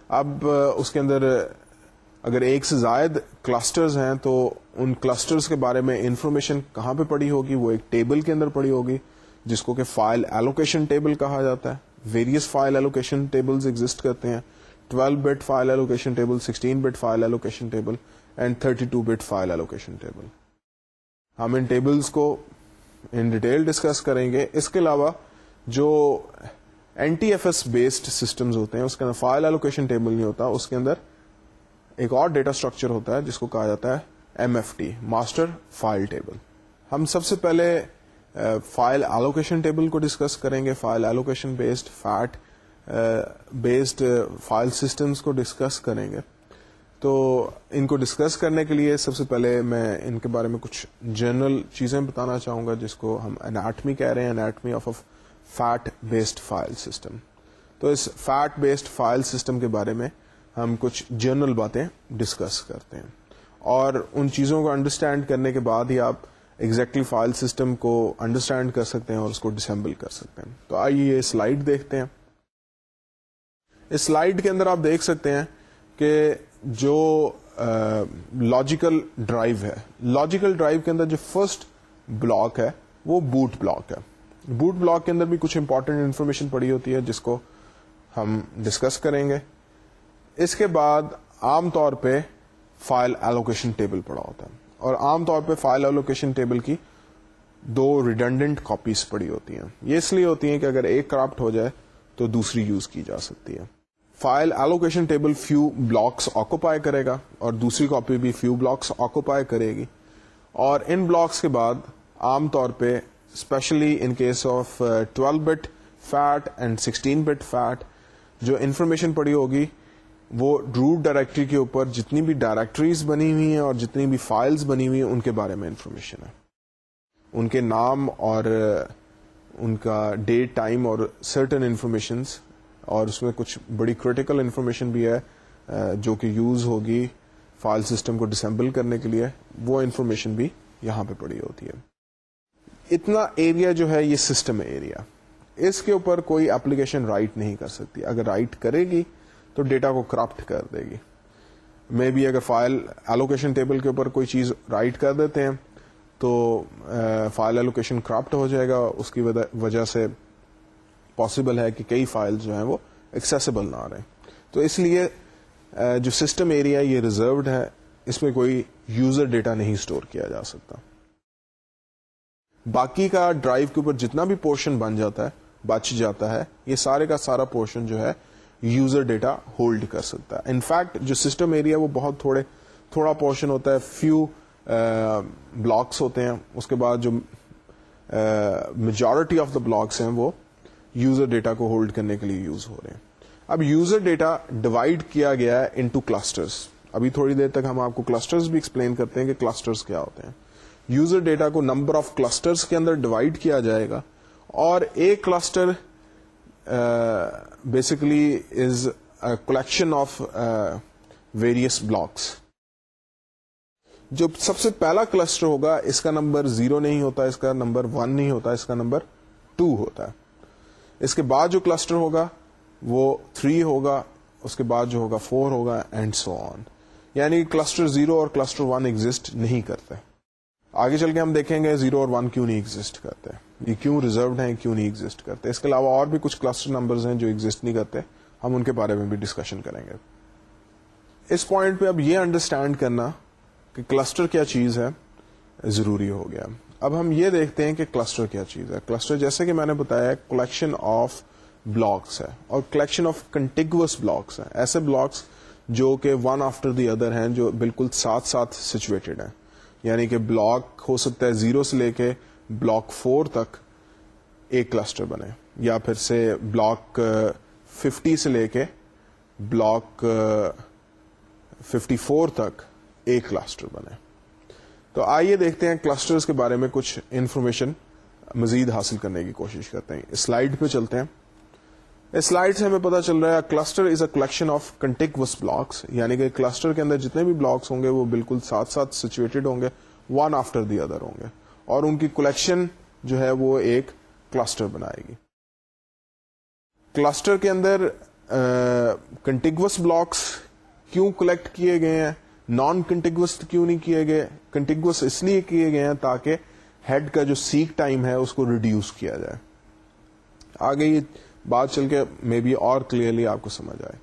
اب اس کے اندر اگر ایک سے زائد کلسٹرز ہیں تو ان کلسٹرز کے بارے میں انفارمیشن کہاں پہ پڑی ہوگی؟ وہ ایک ٹیبل کے اندر پڑی ہوگی۔ جس کو کہ فائل ایلوکیشن ٹیبل کہا جاتا ہے۔ Various file allocation table exist کرتے ہیں۔ 12 bit file allocation table 16 bit file allocation table and 32 bit file allocation table ہم ان ٹیبلز کو ان ڈیٹیل ڈسکس کریں گے۔ اس کے علاوہ جو N T F S based systems ہوتے ہیں، اس کے اندر فائل ایلوکیشن ٹیبل نہیں ہوتا، اس کے اندر ایک اور ڈیٹا اسٹرکچر ہوتا ہے، جس کو کہا جاتا ہے M F T master file table ہم سب سے پہلے فائل ایلوکیشن ٹیبل کو ڈسکس کریں گے، file allocation based FAT based file systems کو ڈسکس کریں گے۔ تو ان کو ڈسکس کرنے کے لیے سب سے پہلے میں ان کے بارے میں کچھ جنرل چیزیں بتانا چاہوں گا، جس کو ہم انیٹمی کہہ رہے ہیں anatomy of FAT based file system تو اس فیٹ بیسڈ فائل سسٹم کے بارے میں ہم کچھ جنرل باتیں ڈسکس کرتے ہیں۔ اور ان چیزوں کو انڈرسٹینڈ کرنے کے بعد ہی آپ ایگزیکٹلی فائل سسٹم کو انڈرسٹینڈ کر سکتے ہیں اور اس کو ڈسمبل کر سکتے ہیں۔ تو آئیے یہ سلائڈ دیکھتے ہیں۔ اس سلائڈ کے اندر آپ دیکھ سکتے ہیں کہ جو لاجیکل ڈرائیو ہے۔ لاجیکل ڈرائیو کے اندر جو فرسٹ بلاک ہے، وہ بوٹ بلاک ہے۔ بوٹ بلاک کے اندر بھی کچھ امپورٹنٹ انفارمیشن پڑی ہوتی ہے، جس کو ہم ڈسکس کریں گے۔ اس کے بعد عام طور پہ فائل ایلوکیشن ٹیبل پڑا ہوتا ہے۔ اور عام طور پہ فائل ایلوکیشن ٹیبل کی دو ریڈنڈنٹ کاپیز پڑی ہوتی ہیں۔ یہ اس لیے ہوتی ہیں کہ اگر ایک کرپٹ ہو جائے تو دوسری یوز کی جا سکتی ہے۔ File allocation table few blocks occupy کرے گا اور دوسری کاپی بھی فیو بلاکس آکوپائی کرے گی۔ اور ان بلاکس کے بعد عام طور پہ specially in case of twelve bit FAT and sixteen bit FAT جو انفارمیشن پڑی ہوگی وہ روٹ ڈائریکٹری کے اوپر جتنی بھی ڈائریکٹریز بنی ہوئی ہیں اور جتنی بھی فائلز بنی ہوئی ہیں، ان کے بارے میں انفارمیشن ہے۔ ان کے نام اور ان کا ڈیٹ ٹائم اور سرٹن انفارمیشن اور اس میں کچھ بڑی کریٹیکل انفارمیشن بھی ہے جو کہ یوز ہوگی فائل سسٹم کو ڈسمبل کرنے کے لیے، وہ انفارمیشن بھی یہاں پہ پڑی ہوتی ہے۔ اتنا ایریا جو ہے، یہ سسٹم ایریا اس کے اوپر کوئی اپلیکیشن رائٹ نہیں کر سکتی۔ اگر رائٹ کرے گی تو ڈیٹا کو کرپٹ کر دے گی۔ مے بی اگر فائل ایلوکیشن ٹیبل کے اوپر کوئی چیز رائٹ کر دیتے ہیں تو فائل ایلوکیشن کرپٹ ہو جائے گا۔ اس کی وجہ سے پاسبل ہے کہ کئی فائل جو ہیں وہ ایکسیسیبل نہ رہے تو اس لیے جو سسٹم ایریا یہ ریزروڈ ہے، اس میں کوئی یوزر ڈیٹا نہیں اسٹور کیا جا سکتا۔ باقی کا ڈرائیو کے اوپر جتنا بھی پورشن بن جاتا ہے، بچ جاتا ہے، یہ سارے کا سارا پورشن جو ہے یوزر ڈیٹا ہولڈ کر سکتا ہے۔ انفیکٹ جو سسٹم ایریا وہ بہت تھوڑے تھوڑا پورشن ہوتا ہے فیو بلاکس ہوتے ہیں۔ اس کے بعد جو میجورٹی آف دا بلاکس ہیں وہ یوزر ڈیٹا کو ہولڈ کرنے کے لیے یوز ہو رہے ہیں۔ اب یوزر ڈیٹا ڈیوائڈ کیا گیا ہے انٹو کلسٹرز ابھی تھوڑی دیر تک ہم آپ کو کلسٹرز بھی ایکسپلین کرتے ہیں کہ کلسٹرز کیا ہوتے ہیں۔ یوزر ڈیٹا کو نمبر آف کلسٹرز کے اندر ڈیوائڈ کیا جائے گا اور ایک cluster basically is collection of various blocks جو سب سے پہلا کلسٹر ہوگا، اس کا نمبر زیرو نہیں ہوتا، اس کا نمبر ون نہیں ہوتا، اس کا نمبر ٹو ہوتا ہے۔ اس کے بعد جو کلسٹر ہوگا، وہ تھری ہوگا، اس کے بعد جو ہوگا فور ہوگا اینڈ سو آن یعنی کلسٹر زیرو اور کلسٹر ون ایگزٹ نہیں کرتے۔ آگے چل کے ہم دیکھیں گے زیرو اور ون کیوں نہیں ایگزٹ کرتے۔ یہ کیوں ریزروڈ ہیں، کیوں نہیں ایگزٹ کرتے؟ اس کے علاوہ اور بھی کچھ کلسٹر نمبر ہیں جو ایگزٹ نہیں کرتے، ہم ان کے بارے میں بھی ڈسکشن کریں گے۔ اس پوائنٹ پہ اب یہ انڈرسٹینڈ کرنا کہ کلسٹر کیا چیز ہے، ضروری ہو گیا۔ اب ہم یہ دیکھتے ہیں کہ کلسٹر کیا چیز ہے۔ کلسٹر جیسے کہ میں نے بتایا کلیکشن آف بلاکس ہے اور کلیکشن آف کنٹینگوس بلاکس ہیں۔ ایسے بلاکس جو کہ ون آفٹر دی ادر ہیں، جو بالکل ساتھ ساتھ سچویٹڈ ہیں۔ یعنی کہ بلاک ہو سکتا ہے زیرو سے لے کے بلاک فور تک ایک کلسٹر بنے یا پھر سے بلاک ففٹی سے لے کے بلاک ففٹی فور تک ایک کلسٹر بنے۔ تو آئیے دیکھتے ہیں کلسٹرز کے بارے میں کچھ انفارمیشن مزید حاصل کرنے کی کوشش کرتے ہیں۔ سلائڈ پہ چلتے ہیں۔ سلائڈ سے ہمیں پتا چل رہا ہے cluster is a collection of contiguous blocks یعنی کہ کلسٹر کے اندر جتنے بھی بلاکس ہوں گے وہ بالکل ساتھ ساتھ سچویٹڈ ہوں گے ون آفٹر دی ادر ہوں گے۔ اور ان کی کلیکشن جو ہے وہ ایک کلسٹر بنائے گی۔ کلسٹر کے اندر کنٹینگوس بلاکس کیوں کلیکٹ کیے گئے ہیں؟ نان کنٹینگوس کیوں نہیں کیے گئے؟ کنٹینگوس اس لیے کیے گئے ہیں تاکہ ہیڈ کا جو سیک ٹائم ہے اس کو ریڈیوس کیا جائے۔ آگے یہ بات چل کے مے بی اور کلیئرلی آپ کو سمجھ آئے۔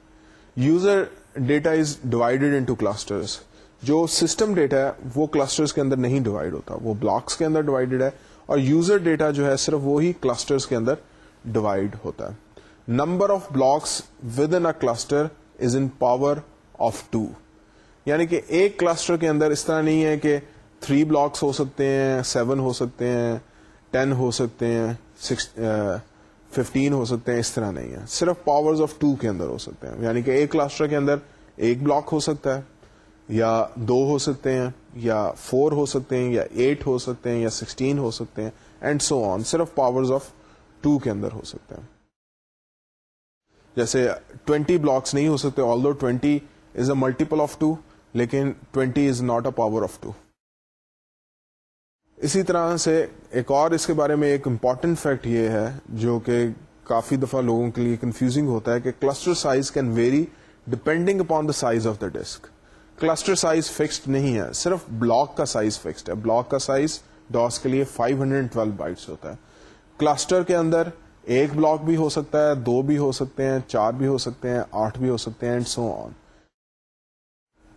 User data is divided into clusters جو سسٹم ڈیٹا ہے، وہ کلسٹرز کے اندر نہیں ڈیوائڈ ہوتا. وہ بلاکس کے اندر ڈیوائڈیڈ ہے اور یوزر ڈیٹا جو ہے، صرف وہی کلسٹرز کے اندر ڈیوائڈ ہوتا ہے. Number of blocks within cluster is in power of two یعنی کہ ایک کلسٹر کے اندر اس طرح نہیں ہے کہ تھری بلاکس ہو سکتے ہیں سیون ہو سکتے ہیں ٹین ہو سکتے ہیں سکس ففٹین uh, ہو سکتے ہیں، اس طرح نہیں ہے. صرف پاور آف ٹو کے اندر ہو سکتے ہیں. یعنی کہ ایک کلاسٹر کے اندر ایک بلاک ہو سکتا ہے. یا دو ہو سکتے ہیں، یا فور ہو سکتے ہیں، یا ایٹ ہو سکتے ہیں، یا سکسٹین ہو سکتے ہیں اینڈ سو آن صرف پاور آف ٹو کے اندر ہو سکتے ہیں۔ جیسے ٹوینٹی بلاکس نہیں ہو سکتے although twenty is a multiple of two لیکن twenty is not a power of two اسی طرح سے ایک اور اس کے بارے میں ایک امپورٹنٹ فیکٹ یہ ہے، جو کہ کافی دفعہ لوگوں کے لیے کنفیوزنگ ہوتا ہے، کہ cluster size can vary depending upon the size of the disk cluster size fixed نہیں ہے، صرف بلاک کا سائز فکسڈ ہے۔ بلاک کا سائز ڈاس کے لیے 512 بائٹس ہوتا ہے۔ کلسٹر کے اندر ایک بلاک بھی ہو سکتا ہے، دو بھی ہو سکتے ہیں، چار بھی ہو سکتے ہیں، آٹھ بھی ہو سکتے ہیں اینڈ سو آن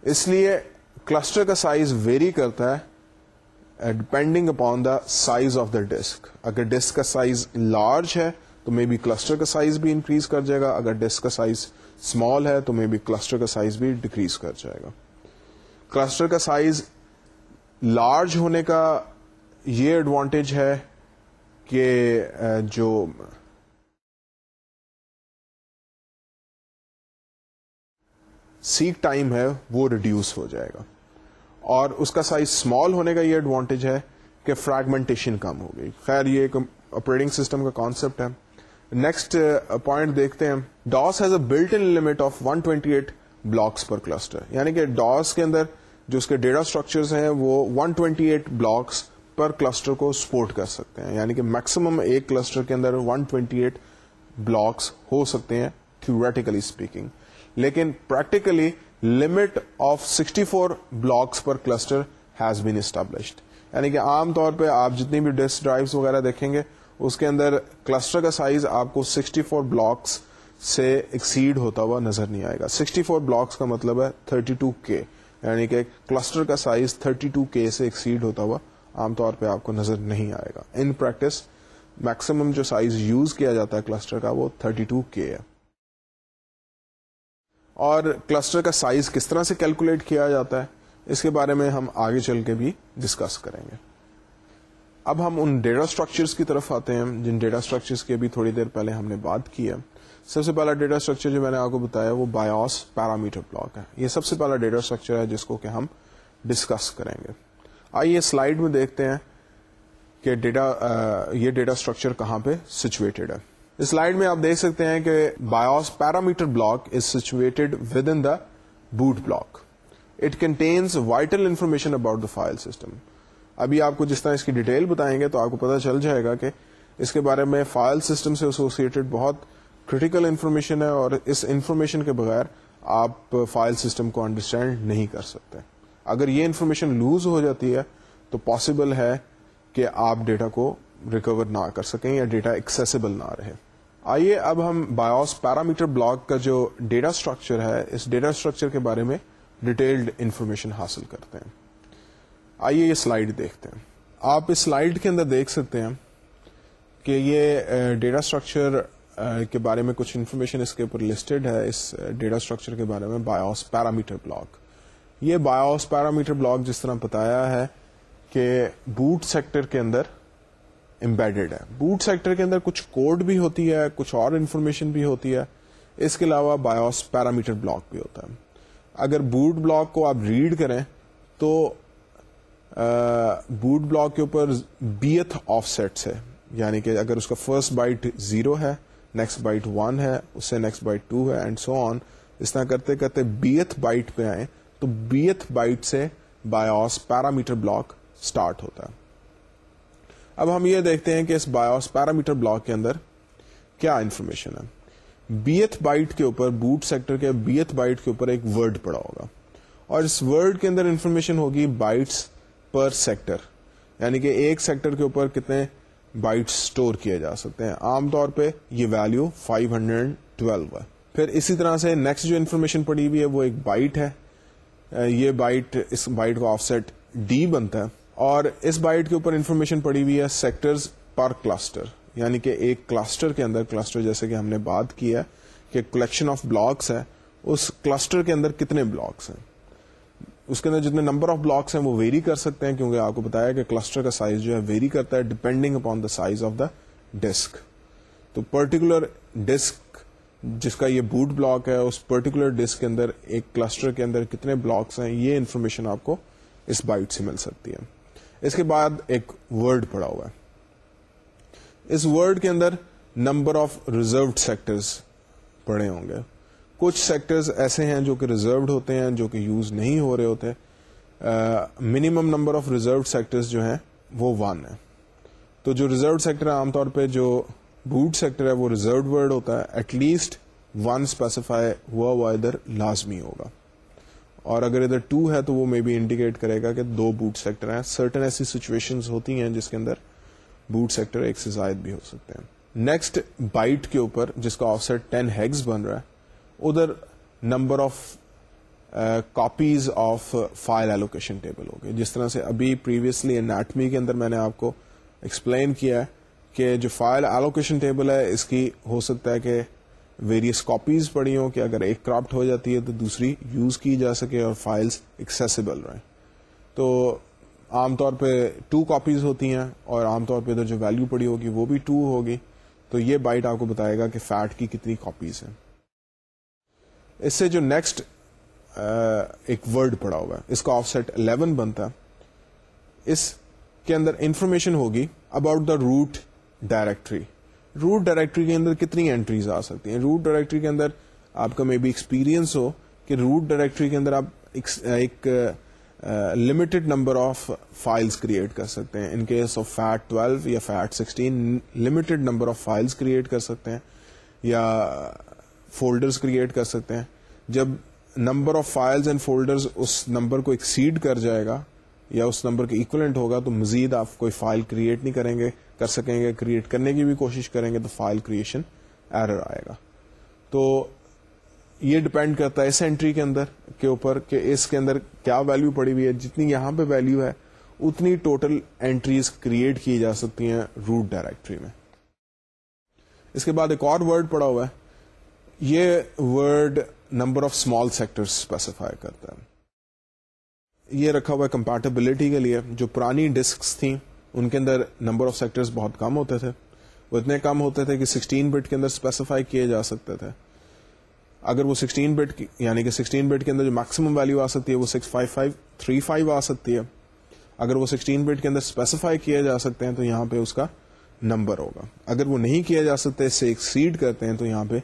اس لیے کلسٹر کا سائز ویری کرتا ہے depending upon the size of the disk اگر ڈسک کا سائز لارج ہے تو مے بی کلسٹر کا سائز بھی انکریز کر جائے گا۔ اگر ڈسک کا سائز اسمال ہے تو مے بی کلسٹر کا سائز بھی ڈکریز کر جائے گا۔ کلسٹر کا سائز لارج ہونے کا یہ ایڈوانٹیج ہے کہ جو سیک ٹائم ہے وہ ریڈیوس ہو جائے گا۔ اور اس کا سائز اسمال ہونے کا یہ ایڈوانٹیج ہے کہ فریگمنٹیشن کم ہو گئی۔ خیر یہ ایک آپریٹنگ سسٹم کا کانسیپٹ ہے۔ نیکسٹ پوائنٹ uh, دیکھتے ہیں۔ DOS has a built in limit of 128 eight blocks per cluster یعنی کہ ڈاس کے اندر جو اس کے ڈیٹا اسٹرکچر ہیں، وہ 128 ایٹ بلاکس پر کلسٹر کو سپورٹ کر سکتے ہیں۔ یعنی کہ میکسیمم ایک کلسٹر کے اندر 128 بلاکس ہو سکتے ہیں تھوریٹیکلی اسپیکنگ لیکن practically limit of 64 blocks per cluster has been established یعنی کہ عام طور پہ آپ جتنی بھی ڈسک ڈرائیوز وغیرہ دیکھیں گے، اس کے اندر کلسٹر کا سائز آپ کو 64 فور بلاکس سے ایکسیڈ ہوتا ہوا نظر نہیں آئے گا۔ 64 فور بلاکس کا مطلب ہے 32 ٹو کے یعنی کہ کلسٹر کا سائز 32 ٹو کے سے ایکسیڈ ہوتا ہوا عام طور پہ آپ کو نظر نہیں آئے گا۔ ان پریکٹس میکسیمم جو سائز یوز کیا جاتا ہے کلسٹر کا وہ 32 کے ہے۔ اور کلسٹر کا سائز کس طرح سے کیلکولیٹ کیا جاتا ہے، اس کے بارے میں ہم آگے چل کے بھی ڈسکس کریں گے۔ اب ہم ان ڈیٹا اسٹرکچرس کی طرف آتے ہیں، جن ڈیٹا اسٹرکچرس کی بھی تھوڑی دیر پہلے ہم نے بات کی ہے۔ سب سے پہلا ڈیٹا اسٹرکچر جو میں نے آپ کو بتایا وہ بایوس پیرامیٹر بلاک ہے۔ یہ سب سے پہلا ڈیٹا اسٹرکچر ہے جس کو کہ ہم ڈسکس کریں گے۔ آئیے سلائڈ میں دیکھتے ہیں کہ ڈیٹا یہ ڈیٹا اسٹرکچر کہاں پہ سچویٹڈ ہے۔ اس سلائڈ میں آپ دیکھ سکتے ہیں کہ BIOS parameter block is situated within the boot block it contains vital information about the file system ابھی آپ کو جس طرح اس کی ڈیٹیل بتائیں گے تو آپ کو پتا چل جائے گا کہ اس کے بارے میں فائل سسٹم سے ایسوسیٹڈ بہت کریٹیکل انفارمیشن ہے اور اس انفارمیشن کے بغیر آپ فائل سسٹم کو انڈرسٹینڈ نہیں کر سکتے۔ اگر یہ انفارمیشن لوز ہو جاتی ہے تو پاسبل ہے کہ آپ ڈیٹا کو ریکور نہ کر سکیں یا ڈیٹا ایکسیسیبل نہ رہے۔ آئیے اب ہم بایوس پیرامیٹر بلاک کا جو ڈیٹا اسٹرکچر ہے، اس ڈیٹا اسٹرکچر کے بارے میں ڈیٹیلڈ انفارمیشن حاصل کرتے ہیں۔ آئیے یہ سلائڈ دیکھتے ہیں۔ آپ اس سلائڈ کے اندر دیکھ سکتے ہیں کہ یہ ڈیٹا اسٹرکچر کے بارے میں کچھ انفارمیشن اس کے اوپر لسٹڈ ہے، اس ڈیٹا اسٹرکچر کے بارے میں بایوس پیرامیٹر بلاک یہ بایوس پیرامیٹر بلاک جس طرح بتایا ہے کہ بوٹ سیکٹر کے اندر امبیڈیڈ ہے۔ بوٹ سیکٹر کے اندر کچھ کوڈ بھی ہوتی ہے، کچھ اور انفارمیشن بھی ہوتی ہے۔ اس کے علاوہ بایوس پیرامیٹر بلاک بھی ہوتا ہے۔ اگر بوٹ بلاک کو آپ ریڈ کریں تو بوٹ بلاک کے اوپر بیتھ آف سیٹس ہے۔ یعنی کہ اگر اس کا فرسٹ بائٹ زیرو ہے نیکسٹ بائٹ ون ہے اس سے نیکسٹ بائٹ ٹو ہے اینڈ سو آن اس طرح کرتے کرتے بیتھ بائٹ پہ آئے تو بیتھ بائٹ سے بایوس پیرامیٹر بلاک اسٹارٹ ہوتا ہے۔ اب ہم یہ دیکھتے ہیں کہ اس بایوس پیرامیٹر بلاک کے اندر کیا انفارمیشن ہے۔ بیتھ بائٹ کے اوپر بوٹ سیکٹر کے بیتھ بائٹ کے اوپر ایک ورڈ پڑا ہوگا۔ اور اس ورڈ کے اندر انفارمیشن ہوگی بائٹس پر سیکٹر یعنی کہ ایک سیکٹر کے اوپر کتنے بائٹ اسٹور کیے جا سکتے ہیں۔ عام طور پہ یہ ویلو 512 ہے۔ پھر اسی طرح سے نیکسٹ جو انفارمیشن پڑی ہوئی ہے وہ ایک بائٹ ہے۔ یہ بائٹ اس بائٹ کا آف سیٹ ڈی بنتا ہے۔ اور اس بائٹ کے اوپر انفارمیشن پڑی ہوئی ہے سیکٹرز پر کلسٹر یعنی کہ ایک کلسٹر کے اندر کلسٹر جیسے کہ ہم نے بات کی ہے کہ کلیکشن آف بلاکس ہے، اس کلسٹر کے اندر کتنے بلاکس ہیں؟ اس کے اندر جتنے نمبر آف بلاکس ہیں وہ ویری کر سکتے ہیں، کیونکہ آپ کو بتایا کہ کلسٹر کا سائز جو ہے ویری کرتا ہے depending upon the size of the disk تو پرٹیکولر ڈسک جس کا یہ بوٹ بلاک ہے، اس پرٹیکولر ڈسک کے اندر، ایک کلسٹر کے اندر کتنے بلاکس ہیں، یہ انفارمیشن آپ کو اس بائٹ سے مل سکتی ہے۔ اس کے بعد ایک ورڈ پڑا ہوا ہے۔ اس ورڈ کے اندر نمبر آف ریزروڈ سیکٹرز پڑے ہوں گے۔ کچھ سیکٹرز ایسے ہیں جو کہ ریزروڈ ہوتے ہیں، جو کہ یوز نہیں ہو رہے ہوتے minimum number of reserved sectors جو ہیں، وہ ون ہے تو جو ریزروڈ سیکٹر ہے عام طور پہ جو بوٹ سیکٹر ہے، وہ ریزروڈ ورڈ ہوتا ہے۔ ایٹ لیسٹ ون اسپیسیفائی ہوا ہوا ادھر لازمی ہوگا۔ اور اگر ادھر ٹو ہے، تو وہ مے بی انڈیکیٹ کرے گا کہ دو بوٹ سیکٹر ہیں۔ سرٹن ایسی سچویشن ہوتی ہیں جس کے اندر بوٹ سیکٹر ایک سے زائد بھی ہو سکتے ہیں۔ نیکسٹ بائٹ کے اوپر، جس کا آف سیٹ ٹین ہیگز بن رہا ہے ادھر number of copies of file allocation table ہوگی جس طرح سے ابھی پریویسلی انیٹمی کے اندر میں نے آپ کو ایکسپلین کیا ہے کہ جو فائل ایلوکیشن ٹیبل ہے، اس کی ہو سکتا ہے کہ ویریس کاپیز پڑی ہوں کہ اگر ایک کرافٹ ہو جاتی ہے تو دوسری یوز کی جا سکے اور فائلس ایکسیسیبل رہیں۔ تو عام طور پہ ٹو کاپیز ہوتی ہیں اور عام طور پہ ادھر جو ویلو پڑی ہوگی وہ بھی ٹو ہوگی۔ تو یہ بائٹ آپ کو بتائے گا کہ فیٹ کی کتنی کاپیز ہیں۔ اس سے جو نیکسٹ ایک ورڈ پڑا ہوا ہے، اس کا آف سیٹ الیون بنتا ہے۔ اس کے اندر انفارمیشن ہوگی about the root directory root directory کے اندر کتنی اینٹریز آ سکتی ہیں؟ روٹ ڈائریکٹری کے اندر آپ کا مے بی ایکسپیرئنس ہو کہ روٹ ڈائریکٹری کے اندر آپ ایک limited number of files create کر سکتے ہیں۔ In case of FAT twelve یا FAT sixteen limited number of files create کر سکتے ہیں۔ یا فولڈرز کریٹ کر سکتے ہیں۔ جب number of files and folders us number کو ایکسیڈ کر جائے گا یا اس نمبر کے ایکولنٹ ہوگا تو مزید آپ کوئی فائل کریٹ نہیں کریں گے، کر سکیں گے، کریٹ کرنے کی بھی کوشش کریں گے تو فائل کریشن ایرر آئے گا۔ تو یہ ڈپینڈ کرتا ہے اس اینٹری کے اندر کے اوپر کہ اس کے اندر کیا ویلو پڑی ہوئی ہے، جتنی یہاں پہ ویلو ہے، اتنی ٹوٹل اینٹریز کریٹ کی جا سکتی ہیں روٹ ڈائریکٹری میں۔ اس کے بعد ایک اور ورڈ پڑا ہوا ہے۔ یہ word number of small sector specify کرتا ہے۔ یہ رکھا ہوا ہے کمپیٹیبلٹی کے لیے۔ جو پرانی ڈسکس تھیں، ان کے اندر نمبر آف سیکٹرز بہت کم ہوتے تھے۔ وہ اتنے کم ہوتے تھے کہ سکسٹین بٹ کے اندر اسپیسیفائی کیے جا سکتے تھے۔ اگر وہ سکسٹین بٹ یعنی کہ سکسٹین بٹ کے اندر جو میکسیمم ویلو آ سکتی ہے، وہ six five five three five آ سکتی ہے۔ اگر وہ سکسٹین بٹ کے اندر اسپیسیفائی کیے جا سکتے ہیں، تو یہاں پہ اس کا نمبر ہوگا۔ اگر وہ نہیں کیا جا سکتے، اس سے ایکسیڈ کرتے ہیں، تو یہاں پہ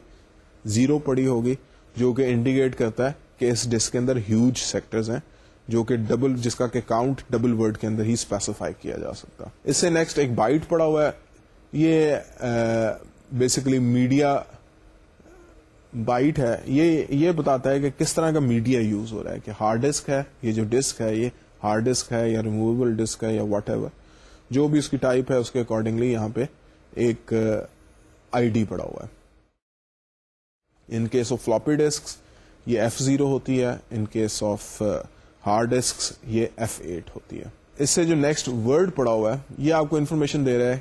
زیرو پڑی ہوگی، جو کہ انڈیکیٹ کرتا ہے کہ اس ڈسک کے اندر ہیوج سیکٹرز ہیں، جو کہ ڈبل جس کا کہ کاؤنٹ ڈبل ورڈ کے اندر ہی اسپیسیفائی کیا جا سکتا۔ اس سے نیکسٹ ایک بائٹ پڑا ہوا ہے، یہ بیسیکلی میڈیا بائٹ ہے۔ یہ یہ بتاتا ہے کہ کس طرح کا میڈیا یوز ہو رہا ہے، کہ ہارڈ ڈسک ہے، یہ جو ڈسک ہے، یہ ہارڈ ڈسک ہے یا ریموویبل ڈسک ہے یا واٹ ایور جو بھی اس کی ٹائپ ہے، اس کے اکارڈنگلی یہاں پہ ایک آئی ڈی پڑا ہوا ہے۔ In case of floppy disk یہ ایف زیرو ہوتی ہے. In case of hard disk یہ ایف ایٹ ہوتی ہے. اس سے جو نیکسٹ ورڈ پڑا ہوا ہے، یہ آپ کو انفارمیشن دے رہا ہے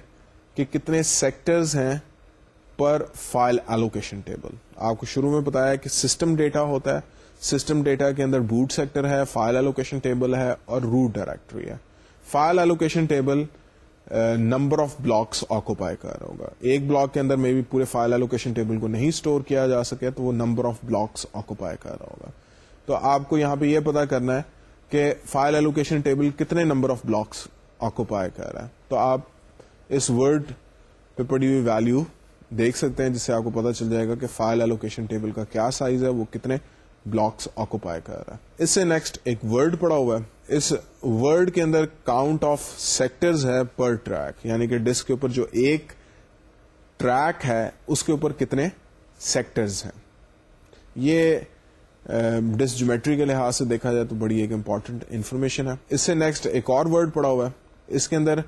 کہ کتنے سیکٹرز ہیں پر فائل ایلوکیشن ٹیبل آپ کو شروع میں بتایا کہ سسٹم ڈیٹا ہوتا ہے. سسٹم ڈیٹا کے اندر بوٹ سیکٹر ہے فائل ایلوکیشن ٹیبل ہے اور روٹ ڈائریکٹری ہے. File allocation table number of blocks occupy کر رہا ہوگا۔ ایک بلاک کے اندر میں بھی پورے فائل ایلوکیشن ٹیبل کو نہیں اسٹور کیا جا سکے تو وہ نمبر آف بلاکس آکوپائی کر رہا ہوگا۔ تو آپ کو یہاں پہ یہ پتا کرنا ہے کہ فائل ایلوکیشن ٹیبل کتنے نمبر آف بلاکس آکوپائی کر رہا ہے۔ تو آپ اس ورڈ پہ پڑی ہوئی ویلو دیکھ سکتے ہیں، جس سے آپ کو پتا چل جائے گا کہ فائل ایلوکیشن ٹیبل کا کیا سائز ہے، وہ کتنے بلاکس آکوپائی کر رہا ہے۔ اس سے نیکسٹ ایک ورڈ پڑا ہوا ہے۔ اس ورڈ کے اندر کاؤنٹ آف سیکٹرز ہے پر ٹریک یعنی کہ ڈسک کے اوپر جو ایک ٹریک ہے، اس کے اوپر کتنے سیکٹرز ہیں۔ یہ ڈس جیومیٹری کے لحاظ سے دیکھا جائے تو بڑی ایک امپورٹنٹ انفارمیشن ہے۔ اس سے نیکسٹ ایک اور ورڈ پڑا ہوا ہے۔ اس کے اندر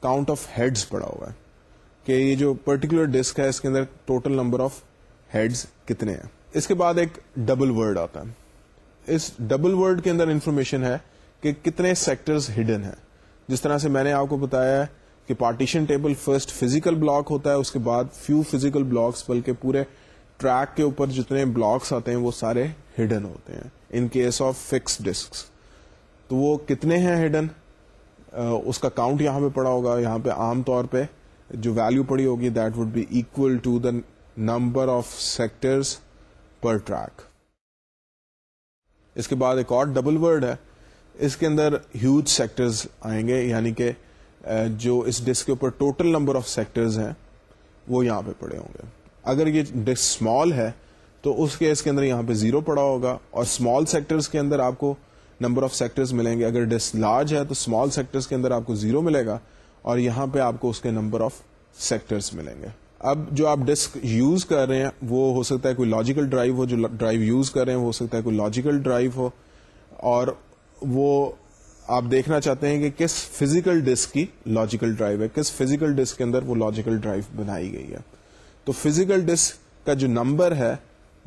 کاؤنٹ آف ہیڈز پڑا ہوا ہے۔ کہ یہ جو پرٹیکولر ڈسک ہے، اس کے اندر ٹوٹل نمبر آف ہیڈز کتنے ہیں۔ اس کے بعد ایک ڈبل ورڈ آتا ہے۔ اس ڈبل ورڈ کے اندر انفارمیشن ہے کہ کتنے سیکٹرز ہڈن ہیں۔ جس طرح سے میں نے آپ کو بتایا ہے کہ partition table first physical block ہوتا ہے، اس کے بعد فیو فزیکل بلاکس بلکہ پورے ٹریک کے اوپر جتنے بلاکس آتے ہیں، وہ سارے ہڈن ہوتے ہیں۔ In case of fix disk تو وہ کتنے ہیں ہڈن اس کا کاؤنٹ یہاں پہ پڑا ہوگا۔ یہاں پہ عام طور پہ جو ویلو پڑی ہوگی that would be equal to the number of sectors per track اس کے بعد ایک اور ڈبل ورڈ ہے. اس کے اندر ہیوج سیکٹرز آئیں گے یعنی کہ جو اس ڈسک کے اوپر ٹوٹل نمبر آف سیکٹرز ہیں، وہ یہاں پہ پڑے ہوں گے۔ اگر یہ ڈسک اسمال ہے، تو اس کیس کے اندر یہاں پہ زیرو پڑا ہوگا، اور اسمال سیکٹرز کے اندر آپ کو نمبر آف سیکٹرز ملیں گے۔ اگر ڈسک لارج ہے، تو اسمال سیکٹرز کے اندر آپ کو زیرو ملے گا، اور یہاں پہ آپ کو اس کے نمبر آف سیکٹرز ملیں گے۔ اب جو آپ ڈسک یوز کر رہے ہیں، وہ ہو سکتا ہے کوئی لاجیکل ڈرائیو ہو، جو ڈرائیو یوز کر رہے ہیں، وہ ہو سکتا ہے کوئی لاجیکل ڈرائیو ہو۔ اور وہ آپ دیکھنا چاہتے ہیں کہ کس فزیکل ڈسک کی لاجیکل ڈرائیو ہے، کس فزیکل ڈسک کے اندر وہ لاجیکل ڈرائیو بنائی گئی ہے۔ تو فزیکل ڈسک کا جو نمبر ہے،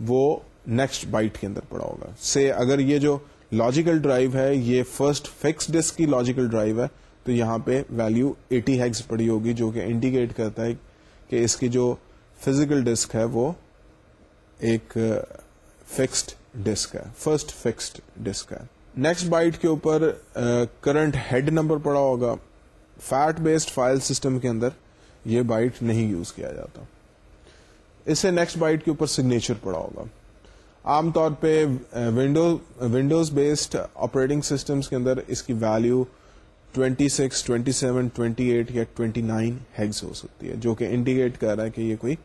وہ نیکسٹ بائٹ کے اندر پڑا ہوگا۔ سے اگر یہ جو لاجیکل ڈرائیو ہے، یہ فرسٹ فکس ڈسک کی لاجیکل ڈرائیو ہے، تو یہاں پہ ویلو ایٹی ہیگز پڑی ہوگی، جو کہ انڈیکیٹ کرتا ہے کہ اس کی جو فزیکل ڈسک ہے وہ ایک فکسڈ ڈسک ہے فرسٹ فکسڈ ڈسک ہے۔ نیکسٹ بائٹ کے اوپر کرنٹ ہیڈ نمبر پڑا ہوگا۔ فیٹ بیسڈ فائل سسٹم کے اندر یہ بائٹ نہیں یوز کیا جاتا۔ اس سے نیکسٹ بائٹ کے اوپر سگنیچر پڑا ہوگا۔ عام طور پہ ونڈوز بیسڈ آپریٹنگ سسٹمز کے اندر اس کی ویلو 26, 27, 28 یا 29 ہیگز ہو سکتی ہے جو کہ انڈیکیٹ کر رہا ہے کہ یہ کوئی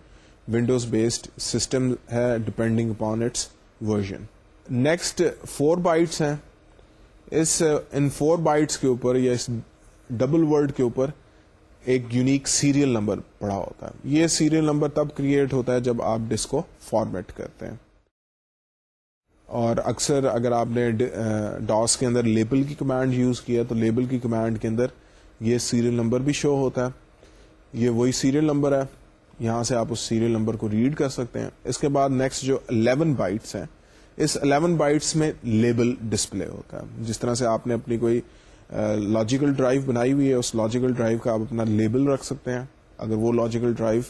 ونڈوز بیسڈ سسٹم ہے depending upon its version next four bytes ہیں۔ اس ان فور بائٹس کے اوپر یا اس ڈبل ورڈ کے اوپر ایک یونیک سیریل نمبر پڑا ہوتا ہے۔ یہ سیریل نمبر تب کریٹ ہوتا ہے جب آپ ڈسک کو فارمیٹ کرتے ہیں۔ اور اکثر اگر آپ نے ڈاس کے اندر لیبل کی کمانڈ یوز کیا تو لیبل کی کمانڈ کے اندر یہ سیریل نمبر بھی شو ہوتا ہے۔ یہ وہی سیریل نمبر ہے۔ یہاں سے آپ اس سیریل نمبر کو ریڈ کر سکتے ہیں۔ اس کے بعد نیکسٹ جو 11 بائٹس ہیں، اس 11 بائٹس میں لیبل ڈسپلے ہوتا ہے۔ جس طرح سے آپ نے اپنی کوئی لاجیکل ڈرائیو بنائی ہوئی ہے، اس لاجیکل ڈرائیو کا آپ اپنا لیبل رکھ سکتے ہیں۔ اگر وہ لاجیکل ڈرائیو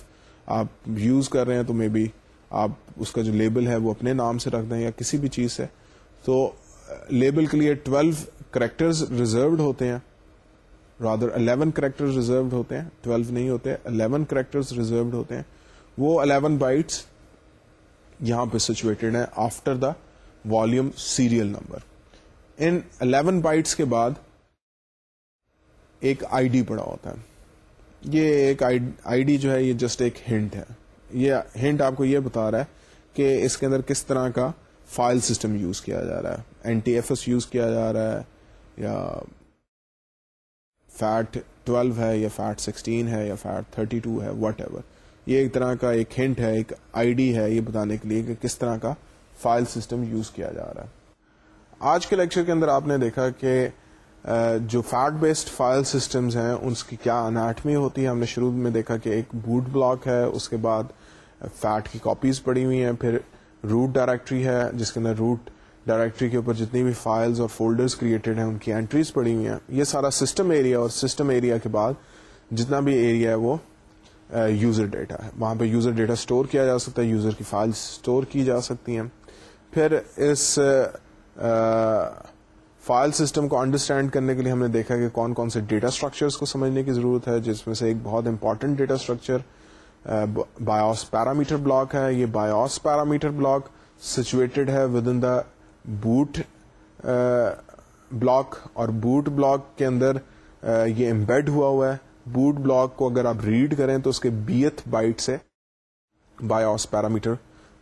آپ یوز کر رہے ہیں تو مے بی آپ اس کا جو لیبل ہے وہ اپنے نام سے رکھ دیں یا کسی بھی چیز سے، تو لیبل کے لیے 12 کریکٹرز ریزروڈ ہوتے ہیں، رادر 11 کریکٹر ریزروڈ ہوتے ہیں 12 نہیں ہوتے 11 کریکٹر ریزروڈ ہوتے ہیں۔ وہ 11 بائٹس یہاں پہ سچویٹڈ ہیں after the volume serial number in 11 bytes کے بعد ایک آئی ڈی پڑا ہوتا ہے۔ یہ ایک آئی ڈی جو ہے، یہ جسٹ ایک ہنٹ ہے۔ یہ ہنٹ آپ کو یہ بتا رہا ہے کہ اس کے اندر کس طرح کا فائل سسٹم یوز کیا جا رہا ہے۔ N T F S use کیا جا رہا ہے یا فیٹ 12 ہے یا فیٹ 16 ہے یا فیٹ 32 ہے واٹ ایور یہ ایک طرح کا ایک ہنٹ ہے، ایک آئی ڈی ہے یہ بتانے کے لیے کہ کس طرح کا فائل سسٹم یوز کیا جا رہا ہے۔ آج کے لیکچر کے اندر آپ نے دیکھا کہ جو فیٹ بیسڈ فائل سسٹمز ہیں، ان کی کیا اناٹمی ہوتی ہے۔ ہم نے شروع میں دیکھا کہ ایک بوٹ بلاک ہے، اس کے بعد فیٹ کی کاپیز پڑی ہوئی ہیں، پھر روٹ ڈائریکٹری ہے، جس کے اندر روٹ ڈائریکٹری کے اوپر جتنی بھی فائلز اور فولڈرز کریٹڈ ہیں، ان کی انٹریز پڑی ہوئی ہیں۔ یہ سارا سسٹم ایریا اور سسٹم ایریا کے بعد جتنا بھی ایریا ہے وہ یوزر ڈیٹا ہے۔ وہاں پہ یوزر ڈیٹا اسٹور کیا جا سکتا ہے یوزر کی فائل اسٹور کی جا سکتی ہیں۔ پھر اس فائل سسٹم کو انڈرسٹینڈ کرنے کے لیے ہم نے دیکھا کہ کون کون سے ڈیٹا اسٹرکچرس کو سمجھنے کی ضرورت ہے، جس میں سے ایک بہت important data structure BIOS parameter block ہے، یہ بایوس پیرامیٹر بلاک سچویٹڈ ہے within the boot block اور بوٹ بلاک کے اندر یہ امبیڈ ہوا ہوا ہے۔ بوٹ بلاک کو اگر آپ ریڈ کریں تو اس کے بیت بائٹ سے بایوس پیرامیٹر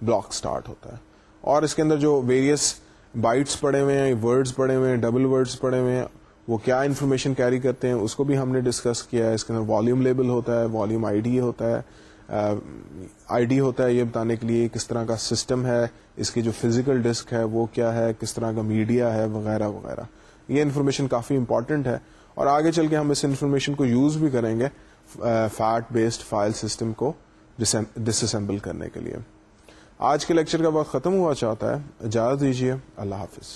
بلاک سٹارٹ ہوتا ہے۔ اور اس کے اندر جو ویریس بائٹس پڑے ہوئے ہیں ورڈز پڑے ہوئے ہیں ڈبل ورڈز پڑے ہوئے ہیں، وہ کیا انفارمیشن کیری کرتے ہیں، اس کو بھی ہم نے ڈسکس کیا ہے۔ اس کے اندر والیوم لیبل ہوتا ہے والیوم آئی ڈی ہوتا ہے۔ آئی ڈی ہوتا ہے یہ بتانے کے لیے کس طرح کا سسٹم ہے، اس کی جو فزیکل ڈسک ہے وہ کیا ہے، کس طرح کا میڈیا ہے، وغیرہ وغیرہ۔ یہ انفارمیشن کافی امپورٹنٹ ہے اور آگے چل کے ہم اس انفارمیشن کو یوز بھی کریں گے فیٹ بیسڈ فائل سسٹم کو ڈس اسمبل کرنے کے لیے۔ آج کے لیکچر کا وقت ختم ہوا چاہتا ہے۔ اجازت دیجیے اللہ حافظ۔